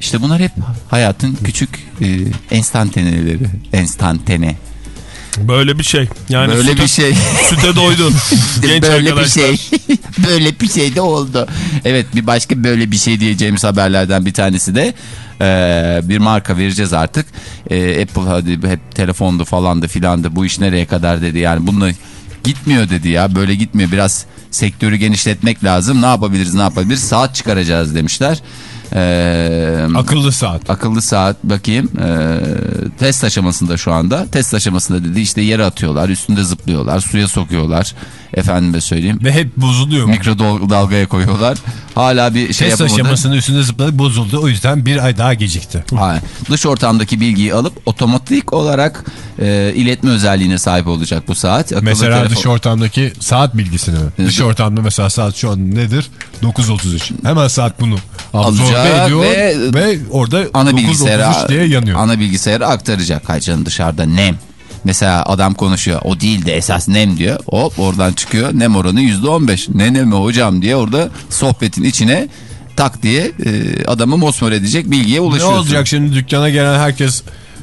İşte bunlar hep hayatın küçük e, enstantaneleri. Enstantane. Böyle bir şey. Yani Böyle süte, bir şey. süte doydun. Genç böyle arkadaşlar. bir şey. böyle bir şey de oldu. Evet bir başka böyle bir şey diyeceğimiz haberlerden bir tanesi de e, bir marka vereceğiz artık. E, Apple hadi hep telefondu falandı filandı bu iş nereye kadar dedi. Yani bununla gitmiyor dedi ya böyle gitmiyor biraz sektörü genişletmek lazım. Ne yapabiliriz ne yapabiliriz saat çıkaracağız demişler. E, Akıllı saat. Akıllı saat bakayım. Ee, test aşamasında şu anda. Test aşamasında dedi işte yere atıyorlar üstünde zıplıyorlar suya sokuyorlar. Efendime söyleyeyim. Ve hep bozuluyor. mikrodalgaya koyuyorlar hala bir şey Test yapamadı aşamasının üstünde zıpladı bozuldu. O yüzden bir ay daha gecikti. Ha, dış ortamdaki bilgiyi alıp otomatik olarak e, iletme özelliğine sahip olacak bu saat Akıllı Mesela telefon- dış ortamdaki saat bilgisini? Evet. Dış ortamda mesela saat şu an nedir? 9.33. Hemen saat bunu absorbe Alacak ediyor ve- ve, orada ana 9.33 bilgisayara diye yanıyor. ana bilgisayara aktaracak. Hay canım dışarıda nem. Mesela adam konuşuyor. O değil de esas nem diyor. Hop oradan çıkıyor. Nem oranı %15. Ne nemi hocam diye orada sohbetin içine tak diye e, adamı mosmor edecek bilgiye ne ulaşıyorsun. olacak şimdi dükkana gelen herkes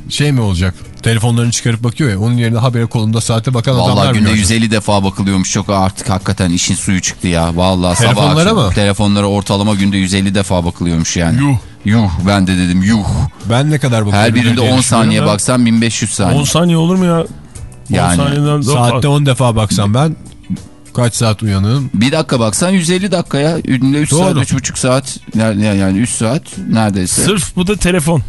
şey mi olacak? Telefonlarını çıkarıp bakıyor ya. Onun yerine habere kolunda saate bakan adamlar Vallahi mı günde görecek? 150 defa bakılıyormuş. Çok artık hakikaten işin suyu çıktı ya. Vallahi sabah Telefonlara akşam. mı? Telefonlara ortalama günde 150 defa bakılıyormuş yani. Yuh. Yuh ben de dedim yuh. Ben ne kadar bakıyorum? Her birinde diye 10 düşünüyorum saniye da. baksan 1500 saniye. 10 saniye olur mu ya? 10 Yani saniyeden daha Saatte fazla. 10 defa baksam ben kaç saat uyanığım? Bir dakika baksan 150 dakika ya. Günde 3 saat, Doğru. 3,5 saat. Yani, yani 3 saat neredeyse. Sırf, Sırf bu da telefon.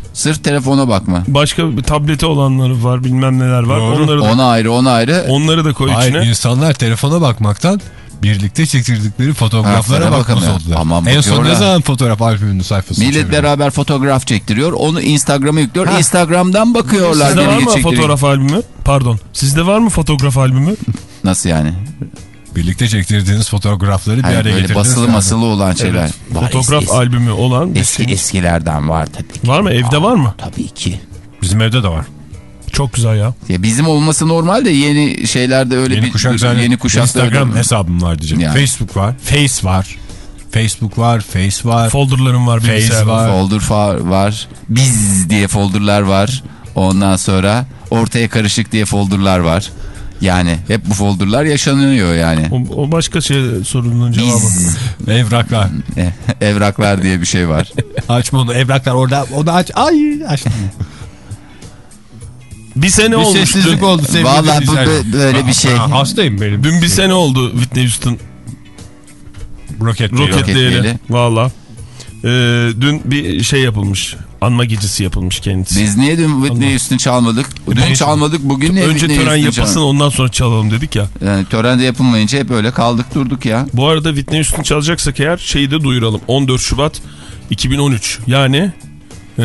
telefona bakma. Başka bir tableti olanları var bilmem neler var. Doğru. Onları da, Ona ayrı ona ayrı. onları da koy Hayır içine. insanlar telefona bakmaktan birlikte çektirdikleri fotoğraflara Ha, oldular. Aman en son ne zaman fotoğraf albümünün sayfasını Millet çeviriyor? beraber fotoğraf çektiriyor. Onu Instagram'a yüklüyor. Instagram'dan bakıyorlar. Sizde var mı çektiriyor? fotoğraf albümü? Pardon. Sizde var mı fotoğraf albümü? Nasıl yani? Birlikte çektirdiğiniz fotoğrafları bir Hani araya böyle getirdiniz. basılı yani. masılı olan şeyler. Var, Fotoğraf eski, albümü olan. eski, eskilerden var tabii ki. Var mı? Evde var mı? Tabii ki. Bizim evde de var. Çok güzel ya. Ya bizim olması normal de yeni şeylerde öyle Yeni bir kuşak zaten yeni kuşakta Instagram hesabım var diyeceğim. Yani. Facebook var. Face var. Facebook var. Face var. Folderlarım var Face var. Folder var. Biz diye folderlar var. Ondan sonra ortaya karışık diye folderlar var. Yani hep bu folderlar yaşanıyor yani. O, o başka şey sorunun cevabı. Biz Evraklar. evraklar diye bir şey var. Açma onu. Evraklar orada. Onu aç. Ay açtım. Bir sene Bir olmuş. sessizlik oldu sevgili bö- böyle bir şey. Ha, hastayım benim. Dün bir sene oldu Whitney Houston roketleyeli. Roketleyeli. Valla. Ee, dün bir şey yapılmış. Anma gecesi yapılmış kendisi. Biz niye dün Whitney Houston çalmadık? Dün çalmadık bugün niye Önce Whitney tören Houston yapılsın çalmadık? ondan sonra çalalım dedik ya. Yani törende yapılmayınca hep öyle kaldık durduk ya. Bu arada Whitney Houston çalacaksak eğer şeyi de duyuralım. 14 Şubat 2013 yani e,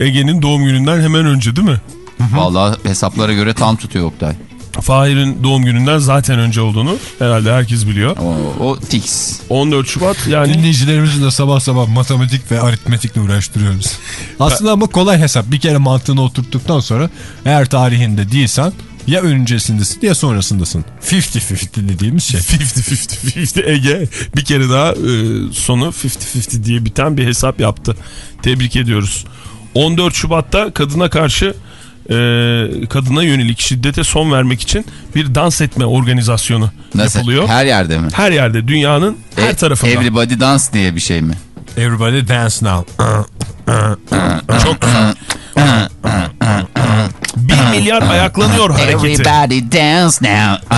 Ege'nin doğum gününden hemen önce değil mi? Vallahi hesaplara göre tam tutuyor Oktay. Fahir'in doğum gününden zaten önce olduğunu herhalde herkes biliyor. O, o fix. 14 Şubat yani Dinleyicilerimizin de sabah sabah matematik ve aritmetikle uğraştırıyoruz. Aslında ama kolay hesap. Bir kere mantığını oturttuktan sonra eğer tarihinde değilsen ya öncesindesin ya sonrasındasın. 50-50 dediğimiz şey. 50-50 Ege bir kere daha e, sonu 50-50 diye biten bir hesap yaptı. Tebrik ediyoruz. 14 Şubat'ta kadına karşı e, kadına yönelik şiddete son vermek için bir dans etme organizasyonu Nasıl? yapılıyor. Her, Her yerde mi? yerde dünyanın her E- tarafında. Everybody Dance diye bir şey mi? Everybody dance now. Çok güzel. 1 milyar ayaklanıyor hareketi. Everybody dance now.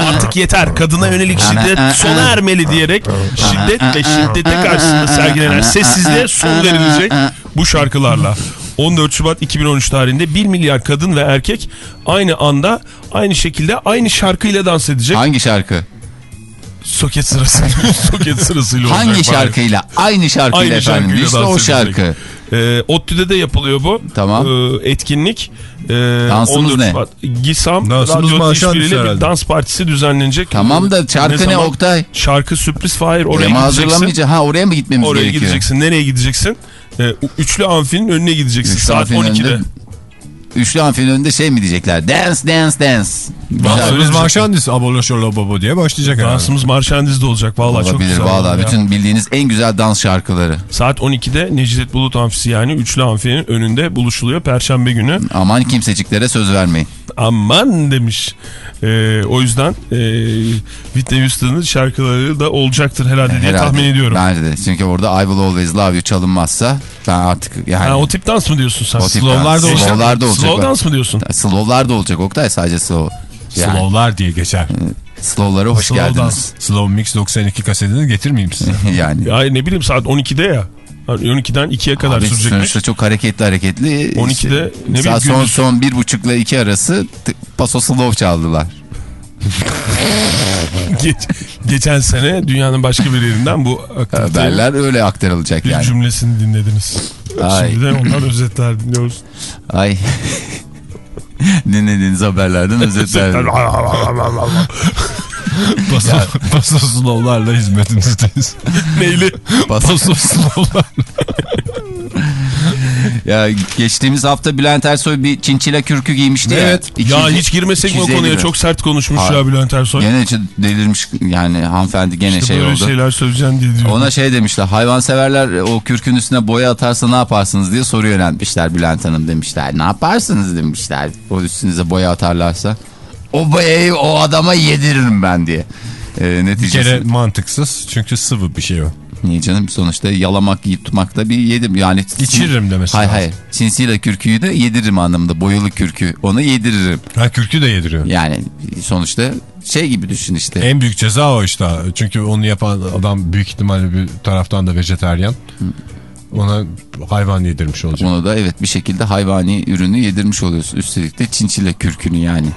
Artık yeter. Kadına yönelik şiddet sona ermeli diyerek şiddet ve şiddete karşısında sergilenen sessizliğe son verilecek bu şarkılarla. 14 Şubat 2013 tarihinde 1 milyar kadın ve erkek aynı anda aynı şekilde aynı şarkıyla dans edecek. Hangi şarkı? Soket sırası soket sırasıyla olacak. Hangi bari. şarkıyla? Aynı şarkıyla Aynı efendim. şarkıyla işte o şarkı. E, ODTÜ'de de yapılıyor bu. Tamam. E, etkinlik. E, Dansımız 14 ne? Şubat. GİSAM Dansımız Radyo İşbirliği'yle bir herhalde. dans partisi düzenlenecek. Tamam da şarkı ne, zaman? Oktay? Şarkı sürpriz Fahir. Oraya Ama gideceksin. Ha oraya mı gitmemiz Oraya gerekiyor? gideceksin. Nereye gideceksin? E, üçlü amfinin önüne gideceksin. Üçlü Saat amfinin 12'de. önünde- Üçlü amfinin önünde şey mi diyecekler? Dance dance dance. Dansımız Marşandis Aboloşolo Babo diye başlayacak herhalde. Dansımız Marşandiz'de olacak. Vallahi çok güzel. valla. Bütün bildiğiniz en güzel dans şarkıları. Saat 12'de Necdet Bulut Amfisi yani üçlü amfinin önünde buluşuluyor Perşembe günü. Aman kimseciklere söz vermeyin. Aman demiş. Ee, o yüzden e, Whitney Houston'ın şarkıları da olacaktır herhalde diye Herhalde. tahmin ediyorum. Bence de. Çünkü orada I Will Always Love You çalınmazsa ben artık yani... Ha, o tip dans mı diyorsun sen? O tip Slow'lar da dans. olacak. Olacak. Slow dans mı diyorsun? Slow'lar da olacak Oktay sadece slow. Yani, Slow'lar diye geçer. slow'lara hoş Slow geldiniz. dans. Slow Mix 92 kasetini getirmeyeyim size. yani. Ya ne bileyim saat 12'de ya. Yani 12'den 2'ye kadar Abi sürecekmiş. sonuçta çok hareketli hareketli. 12'de ne bileyim Saat son, son bir buçukla iki arası t- paso slow çaldılar. Geç- geçen sene dünyanın başka bir yerinden bu aktivitenin Haberler öyle aktarılacak yani. cümlesini dinlediniz. Ay. Şimdi de ondan özetler dinliyoruz. Ay. Dinlediğiniz haberlerden özetler. Paso, paso Slow'larla hizmetinizdeyiz. Neyli? Paso- Paso. ya geçtiğimiz hafta Bülent Ersoy bir çinçila kürkü giymişti Evet. ya. Ya 200 hiç girmesek mi o 250 konuya? lira. Çok sert konuşmuş Hayır. ya Bülent Ersoy. Gene delirmiş yani hanımefendi gene İşte şey böyle oldu. şeyler söyleyeceğim diye diyor. Ona şey demişler hayvanseverler o kürkün üstüne boya atarsa ne yaparsınız diye soru yöneltmişler Bülent Hanım demişler. Ne yaparsınız demişler o üstünüze boya atarlarsa. O boyayı o adama yediririm ben diye. Ee, Bir neticesi. kere mantıksız çünkü sıvı bir şey o. Niye canım sonuçta yalamak yutmak da bir yedim yani. İçiririm demesi Hayır hayır sinsiyle kürküyü de yediririm anlamında boyalı kürkü onu yediririm. Ha kürkü de yediriyor. Yani sonuçta şey gibi düşün işte. En büyük ceza o işte. Çünkü onu yapan adam büyük ihtimalle bir taraftan da vejeteryan. Ona hayvan yedirmiş olacak. Onu da evet bir şekilde hayvani ürünü yedirmiş oluyorsun. Üstelik de çinçile kürkünü yani.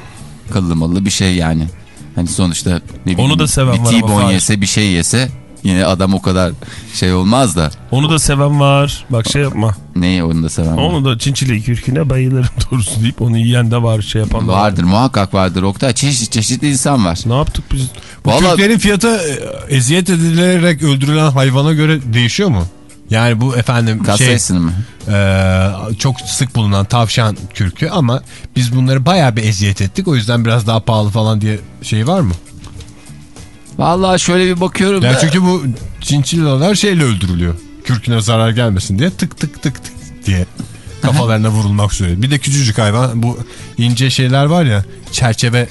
Kıllı mallı bir şey yani. Hani sonuçta ne bileyim, da seven bir var ama yese bir şey yese yine adam o kadar şey olmaz da. Onu da seven var. Bak şey yapma. Neyi onu da seven var? Onu da çinçile kürküne bayılırım doğrusu deyip onu yiyen de var şey yapan da var. Vardır muhakkak vardır Oktay. Çeşit çeşit insan var. Ne yaptık biz? Bu Vallahi kürklerin fiyatı e, eziyet edilerek öldürülen hayvana göre değişiyor mu? Yani bu efendim kaç şey mı? e, çok sık bulunan tavşan kürkü ama biz bunları bayağı bir eziyet ettik. O yüzden biraz daha pahalı falan diye şey var mı? Vallahi şöyle bir bakıyorum Yani da. çünkü bu çinçillalar şeyle öldürülüyor. Kürküne zarar gelmesin diye tık tık tık tık diye kafalarına vurulmak üzere. Bir de küçücük hayvan bu ince şeyler var ya çerçeve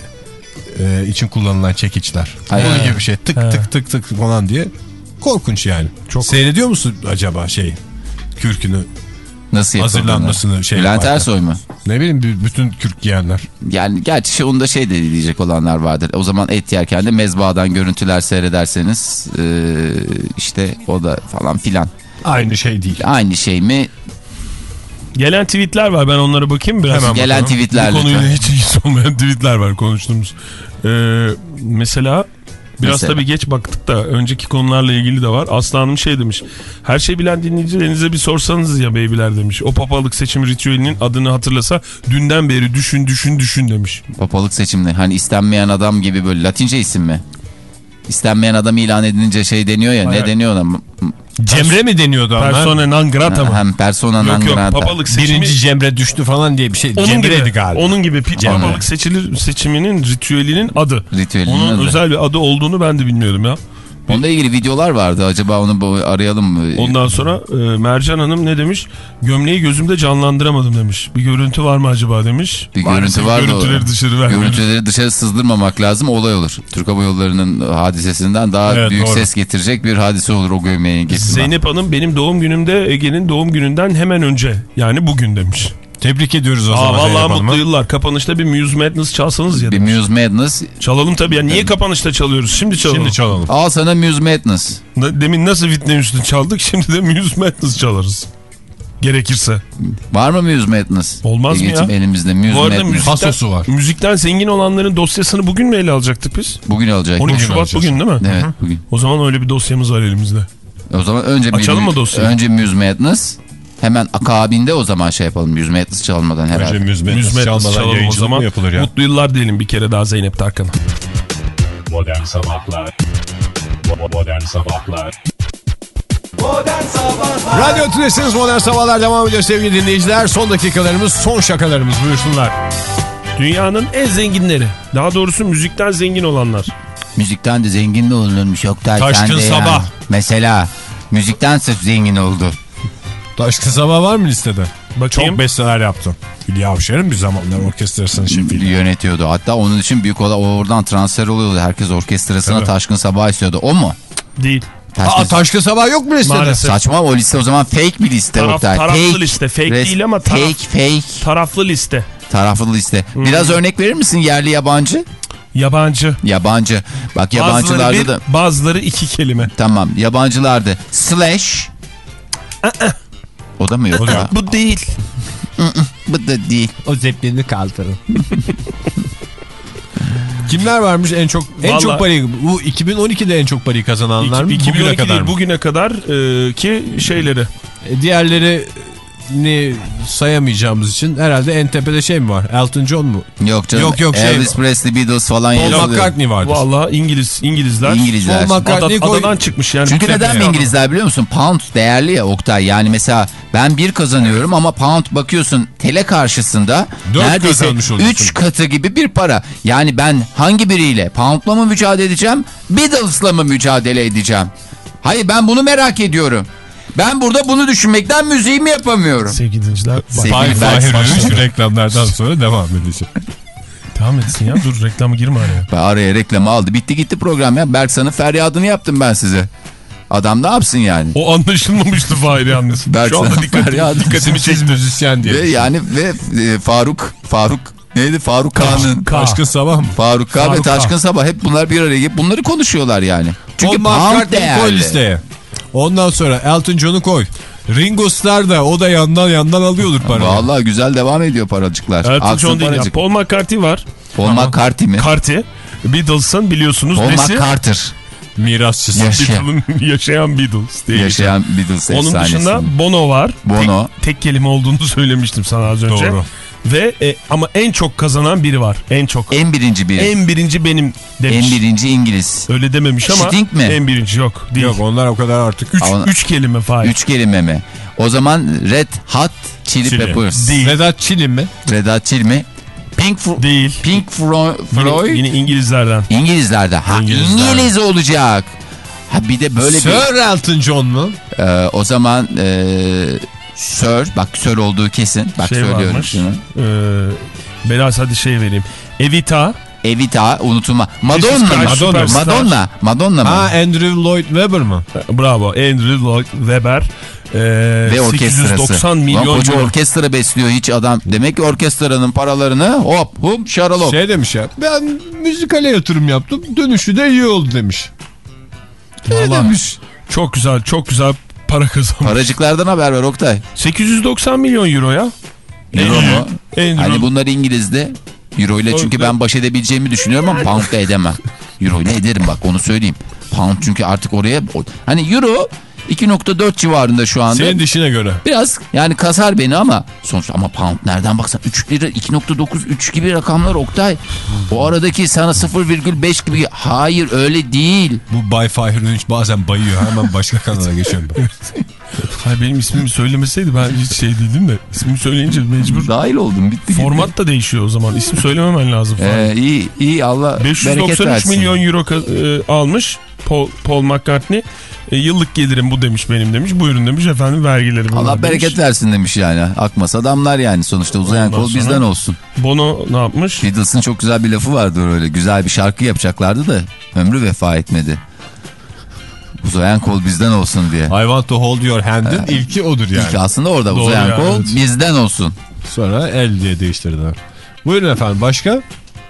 e, için kullanılan çekiçler. Ay, Onun gibi bir şey tık He. tık tık tık falan diye korkunç yani. Çok- Seyrediyor musun acaba şey kürkünü Nasıl yapıldığını. hazırlanmasını şey Bülent yaparken? Ersoy mu? ne bileyim bütün kürk giyenler. Yani gerçi şey, onda şey de diyecek olanlar vardır. O zaman et yerken de mezbahadan görüntüler seyrederseniz e, işte o da falan filan. Aynı şey değil. Aynı şey mi? Gelen tweetler var ben onlara bakayım biraz. Hemen Gelen bakalım. tweetler Bu konuyla lütfen. hiç ilgisi olmayan tweetler var konuştuğumuz. Ee, mesela biraz Mesela? tabii geç baktık da önceki konularla ilgili de var. Aslı Hanım şey demiş. Her şey bilen dinleyicilerinize bir sorsanız ya beybiler demiş. O papalık seçim ritüelinin adını hatırlasa dünden beri düşün düşün düşün demiş. Papalık seçimli. Hani istenmeyen adam gibi böyle latince isim mi? İstenmeyen adam ilan edilince şey deniyor ya. Hayır. Ne deniyor ona? Cemre mi deniyordu onlar? Persona non grata mı? Hem persona non Yok yok grata. papalık seçimi. Birinci Cemre düştü falan diye bir şey. onun Cemre'ydi gibi, galiba. onun gibi Cemre. papalık seçilir seçiminin ritüelinin adı. Ritüelinin Onun adı. özel bir adı olduğunu ben de bilmiyordum ya. Onunla ilgili videolar vardı. Acaba onu arayalım mı? Ondan sonra e, Mercan Hanım ne demiş? Gömleği gözümde canlandıramadım demiş. Bir görüntü var mı acaba demiş. Bir görüntü var o- Görüntüleri dışarı vermiyoruz. Görüntüleri dışarı sızdırmamak lazım olay olur. Türk Hava Yolları'nın hadisesinden daha Evet, büyük doğru. ses getirecek bir hadise olur o gömleğin getirme. Zeynep Hanım benim doğum günümde Ege'nin doğum gününden hemen önce. Yani bugün demiş. Tebrik ediyoruz o Aa zaman vallahi mutlu yıllar. Kapanışta bir Muse Madness çalsanız ya. Bir. Muse Madness. Çalalım tabii ya. Niye kapanışta çalıyoruz? Şimdi çalalım. Şimdi çalalım. Al sana Muse Madness. Demin nasıl Whitney Houston çaldık şimdi de Muse Madness çalarız. Gerekirse. Var mı Muse Madness? Olmaz mı ya? Elimizde Muse Bu arada Madness. var. müzikten zengin olanların dosyasını bugün mü ele alacaktık biz? Bugün olacak. 12 Bugün Şubat alacağız. bugün değil mi? Evet bugün. O zaman öyle bir dosyamız var elimizde. O zaman önce Açalım bir, mı dosyayı? Önce Muse Madness. Hemen akabinde o zaman şey yapalım. Yüzme yatlısı çalmadan herhalde. Önce müzmet, Müzmet çalmadan çalalım o zaman. yapılır ya? Mutlu yıllar diyelim bir kere daha Zeynep Tarkan'a. Modern Sabahlar Modern Sabahlar Modern Sabahlar Radyo Tülesi'niz Modern Sabahlar devam ediyor sevgili dinleyiciler. Son dakikalarımız, son şakalarımız buyursunlar. Dünyanın en zenginleri. Daha doğrusu müzikten zengin olanlar. Müzikten de zengin de olunurmuş. Oktay Taşkın sen de Sabah. yani. Mesela müzikten sırf zengin oldu. Taşkın Sabah var mı listede? Bakayım. Çok besteler yaptım. Hülya Avşar'ın bir zamanlar orkestrasının şefiydi. Yönetiyordu. Hatta onun için büyük olay oradan transfer oluyordu. Herkes orkestrasına Tabii. Taşkın Sabah istiyordu. O mu? Değil. Taşkın Aa Taşkın Sabah yok mu listede? Maalesef. Saçma o liste o zaman fake bir liste Taraf- Oktay. taraflı fake. liste. Fake Res- değil ama taraf- Fake fake. Taraflı liste. Taraflı liste. Biraz örnek verir misin yerli yabancı? Yabancı. Yabancı. Bak Bazıları yabancılarda bir, da bazıları iki kelime. tamam yabancılarda slash o da mı yok? ya? Bu değil. Bu da değil. O zeplini kaldırın. Kimler varmış en çok en Vallahi- çok parayı bu 2012'de en çok parayı kazananlar mı? İki- 2012 Bugüne kadar değil, mı? bugüne kadar e, ki şeyleri. E, Diğerleri ni sayamayacağımız için herhalde en tepede şey mi var? Elton John mu? Yok canım. Yok, yok, şey- Elvis Presley, Beatles falan Paul yazılıyor. McCartney vardır. Vallahi İngiliz İngilizler. İngilizler. Paul McCartney Ada- adadan çıkmış yani. Çünkü neden mi ya. İngilizler biliyor musun? Pound değerli ya Oktay. Yani mesela ben bir kazanıyorum ama pound bakıyorsun tele karşısında Dört neredeyse kazanmış oluyorsun. üç katı gibi bir para. Yani ben hangi biriyle? Pound'la mı mücadele edeceğim? Beatles'la mı mücadele edeceğim? Hayır ben bunu merak ediyorum. Ben burada bunu düşünmekten müziğimi yapamıyorum. Sevgili dinleyiciler. Fahir ben- Fahir başladı. Öğünç reklamlardan sonra devam edecek. Devam etsin ya. Dur reklama girme araya. Ben araya reklamı aldı. Bitti gitti program ya. Berksan'ın feryadını yaptım ben size. Adam ne yapsın yani? O anlaşılmamıştı Fahir yalnız. Berk Şu anda sana dikkat, feryat- dikkatimi çekti. müzisyen diye. Ve yani ve e, Faruk Faruk neydi Faruk Kağan'ın. Taşkın Sabah mı? Faruk Kağan ve Taşkın. Sabah hep bunlar bir araya gelip bunları konuşuyorlar yani. Çünkü Paul pound McCartney'i koy listeye. Ondan sonra Elton John'u koy. Ringo Starr da o da yandan yandan alıyordur parayı. Vallahi güzel devam ediyor paracıklar. Elton Aksın John değil ya. Paul McCartney var. Paul McCartney mi? Carty. Beatles'ın biliyorsunuz Paul nesi? McCarter. Mirasçısı. Yaşa- Beatles'ın yaşayan Beatles diye. Yaşayan Beatles Onun efsanesi. dışında Bono var. Bono. Tek, tek kelime olduğunu söylemiştim sana az önce. Doğru. Ve e, ama en çok kazanan biri var. En çok. En birinci biri. En, En birinci benim demiş. birinci İngiliz. Öyle dememiş ama Sting mi? en birinci yok. Değil. Yok onlar o kadar artık. Üç, Ama- üç kelime Fahir. Üç kelime mi? O zaman Red Hot Chili, Chili. Peppers. Değil. Vedat Çilim mi? Red Hot Chili mi? Pink, Fro- Değil. Pink Fro- Yine, Floyd. yine İngilizlerden. İngilizlerde. Ha İngilizler. İngiliz olacak. Ha bir de böyle bir... Sir Elton John mu? Ee, o zaman e, Sir. Bak Sir olduğu kesin. Bak şey söylüyorum varmış. şunu. Ee, biraz hadi şey vereyim. Evita. Evita unutulma. Madonna mı? Madonna. Madonna. Madonna mı? Ha Andrew Lloyd Webber mı? Bravo. Andrew Lloyd Webber. Ee, Ve orkestrası. 890 Lan milyon koca euro. orkestra besliyor hiç adam. Demek ki orkestranın paralarını hop hum şaralop. Şey demiş ya ben müzikale yatırım yaptım dönüşü de iyi oldu demiş. Ne Vallahi demiş? Çok güzel çok güzel para kazanmış. Paracıklardan haber ver Oktay. 890 milyon euro ya. Euro mu? Andrew, Hani bunlar İngiliz'de. Euro ile çünkü ben baş edebileceğimi düşünüyorum ama pound da edemem. Euro ile ederim bak onu söyleyeyim. Pound çünkü artık oraya hani euro 2.4 civarında şu anda. Senin dişine göre. Biraz yani kasar beni ama sonuçta ama pound nereden baksan 3 lira 2.9 3 gibi rakamlar Oktay. O aradaki sana 0,5 gibi hayır öyle değil. Bu Bay Fahir bazen bayıyor hemen başka kanala geçiyorum. ben. Hayır, benim ismimi söylemeseydi ben hiç şey değildim de. İsmimi söyleyince mecbur. Dahil oldum bitti. gitti. Format da değişiyor o zaman. İsim söylememen lazım. falan. Ee, iyi iyi Allah bereket 593 versin. milyon euro e, almış Paul, Paul McCartney. E, yıllık gelirim bu demiş benim demiş. Buyurun demiş efendim vergileri Allah demiş. bereket versin demiş yani. Akmasa adamlar yani sonuçta uzayan Ondan kol bizden olsun. Bono ne yapmış? Beatles'ın çok güzel bir lafı vardı öyle. Güzel bir şarkı yapacaklardı da ömrü vefa etmedi. Uzayan kol bizden olsun diye. I want to hold your hand'in ilki odur yani. İlk aslında orada Doğru uzayan yani, kol bizden olsun. Sonra el diye değiştirdiler. Buyurun efendim başka?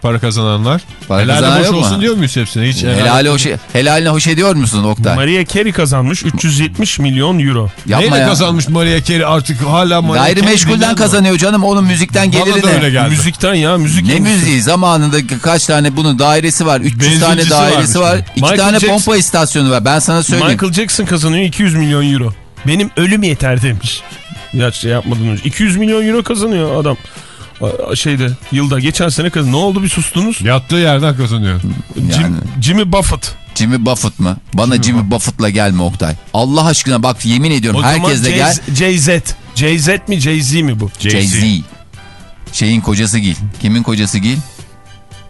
Para kazananlar. Para Helali kazanan boş yok mu? olsun diyor muyuz hepsine? Hiç Helali hoş, helaline hoş ediyor musun Oktay? Maria Carey kazanmış 370 milyon euro. Yapma Neyle ya. kazanmış Maria Carey artık hala Maria Carey Gayrimeşgulden kazanıyor canım. Onun müzikten Bana geliri öyle ne? geldi. Müzikten ya müzik. Ne müziği? Zamanında kaç tane bunun dairesi var? 300 tane Benzincisi dairesi var. varmış. 2 Michael tane Jackson- pompa istasyonu var. Ben sana söyleyeyim. Michael Jackson kazanıyor 200 milyon euro. Benim ölüm yeter demiş. Ya şey yapmadan önce. 200 milyon euro kazanıyor adam. Şeyde yılda geçen sene kazan. Ne oldu bir sustunuz? Yattığı yerden kazanıyor. Jim- Yani. Jimmy Buffett. Jimmy Buffett mı? Bana Jimmy, Buffett'la gelme Oktay. Allah aşkına bak yemin ediyorum O herkes de zaman gel. Jay-Z. Jay-Z mi Jay-Z mi bu? Jay-Z. Şeyin kocası Gil. Kimin kocası Gil?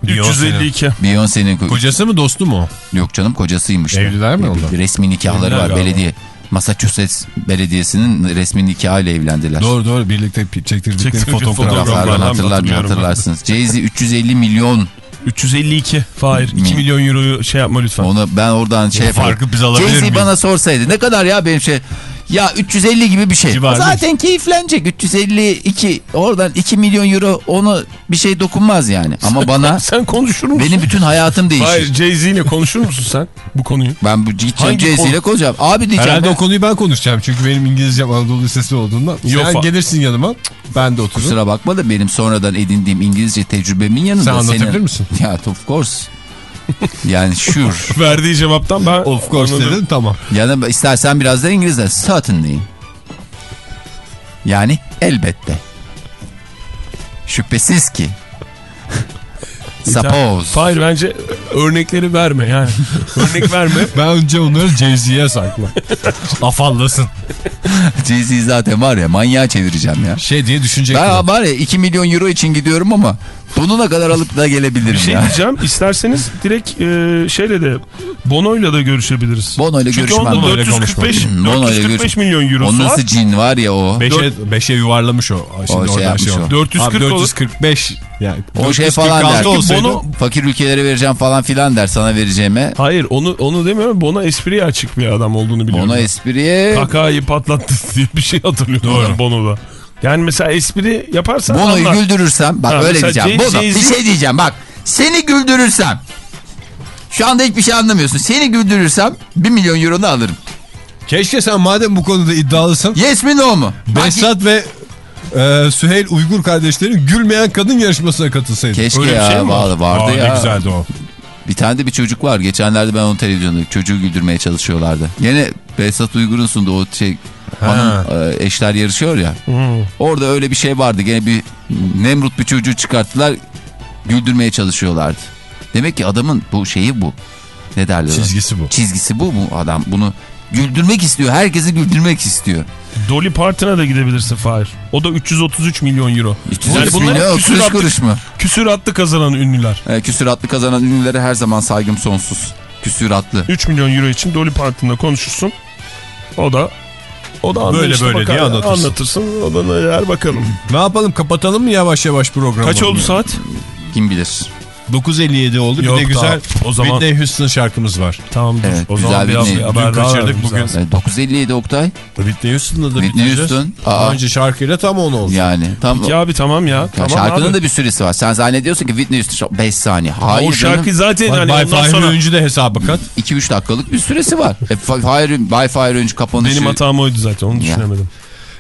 352. Beyoncé'nin ko- Kocası mı dostu mu? Yok canım kocasıymış. Evliler mi onlar? Resmi nikahları Evliler var galiba. belediye. Massachusetts Belediyesi'nin resmi nikahıyla evlendiler. Doğru doğru birlikte çektirdikleri fotoğraflar. Fotoğraflardan hatırlar, hatırlarsınız. Jay-Z 350 milyon. 352. Fahir. 2 Mi? milyon euroyu şey yapma lütfen. Onu ben oradan şey yaparım. farkı biz alabilir Jay-Z bana sorsaydı ne kadar ya benim şey. Ya 350 gibi bir şey. Civarı. Zaten keyiflenecek. 352 oradan 2 milyon euro onu bir şey dokunmaz yani. Ama bana Sen konuşur musun? benim bütün hayatım değişir. Hayır Jay-Z ile konuşur musun sen bu konuyu? Ben bu gideceğim Jay-Z ile konu? konuşacağım. Abi diyeceğim. Herhalde ben- o konuyu ben konuşacağım çünkü benim İngilizcem Anadolu Lisesi olduğundan. Yok, Sen gelirsin yanıma ben de otururum. Kusura bakma da benim sonradan edindiğim İngilizce tecrübemin yanında Sen anlatabilir senin... misin? Ya of course. Yani sure. Verdiği cevaptan ben Of course anladım. dedin tamam. ya da istersen biraz da İngilizce. Certainly. Yani elbette. Şüphesiz ki. Suppose. Hayır bence örnekleri verme yani. Örnek verme. Ben önce onları Jay-Z'ye sakla. Afallasın. Jay-Z zaten var ya manyağa çevireceğim ya. Şey diye düşünecek. Ben var ya 2 milyon euro için gidiyorum ama bununa kadar alıp da gelebilirim Bir şey ya. diyeceğim. İsterseniz direkt e, şeyle de Bono'yla da görüşebiliriz. Bono'yla Çünkü görüşmem. onda Bono'yla 445, konuşmam. Bono'yla 445 görüş- milyon O eurosu var. nasıl cin var ya o. Beşe, beşe yuvarlamış o. Şimdi O şey oradan yapmış o. 440 Abi olur. 445. Yani O şey falan 446 der. olsaydı- Bono- Fakir ülkelere vereceğim falan filan der sana vereceğime. Hayır onu onu demiyorum. Bono espriye açık bir adam olduğunu biliyorum. Ona espriye Kakayı patlattı diye bir şey hatırlıyorum Doğru. Bono'da. Yani mesela espri yaparsan Bono'yu anlar. güldürürsem bak Ha, öyle diyeceğim. Jay- Bono bir şey diyeceğim bak. Seni güldürürsem şu anda hiçbir şey anlamıyorsun. Seni güldürürsem 1 milyon euronu alırım. Keşke sen madem bu konuda iddialısın. Yes mi no mu? Behzat ve e, Süheyl Uygur kardeşlerin gülmeyen kadın yarışmasına katılsaydın. Keşke Öyle bir ya şey mi vardı, vardı Aa, ya. Ne güzeldi o. Bir tane de bir çocuk var. Geçenlerde ben onu televizyonda çocuğu güldürmeye çalışıyorlardı. Yine Behzat Uygur'un sunduğu o şey hanım e, eşler yarışıyor ya. Orada öyle bir şey vardı. Gene bir Nemrut bir çocuğu çıkarttılar. Güldürmeye çalışıyorlardı. Demek ki adamın bu şeyi bu. Ne derler? Çizgisi bu. Çizgisi bu bu adam. Bunu güldürmek istiyor. Herkesi güldürmek istiyor. Dolly Parton'a da gidebilirsin Fahir. O da 333 milyon euro. 300 Yani o? küsür 30 attı- kuruş mu? Küsüratlı kazanan ünlüler. E, küsüratlı kazanan ünlülere her zaman saygım sonsuz. Küsüratlı. 3 milyon euro için Dolly Parton'la konuşursun. O da o da Böyle böyle diye bakar- anlatırsın. anlatırsın. O da neler bakalım. Ne yapalım kapatalım mı yavaş yavaş programı? Kaç oldu saat? Kim bilir. 9.57 oldu. Yok, bir de güzel tamam. O zaman- Whitney Houston şarkımız var. Tamam dur. Evet, o güzel zaman bir ne- haber dün daha kaçırdık, bugün- lazım. E, 957 Oktay. Whitney Houston'la da Whitney bitireceğiz. Houston. Aa. önce şarkıyla tam 10 oldu. Yani tam Ya abi tamam ya. Ya tamam şarkının abi. da bir süresi var. Sen zannediyorsun ki Whitney Houston 5 saniye. Hayır o şarkı zaten Bak, hani Bay ondan Fahri sonra Öncü de hesaba kat. 2-3 dakikalık bir süresi var. E, Fire, Bay Fire önce kapanışı. benim hatam oydu zaten onu düşünemedim.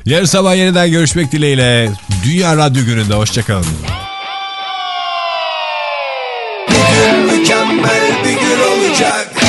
Yarın sabah yeniden görüşmek dileğiyle. Dünya Radyo Günü'nde hoşçakalın. Mükemmel bir gün olacak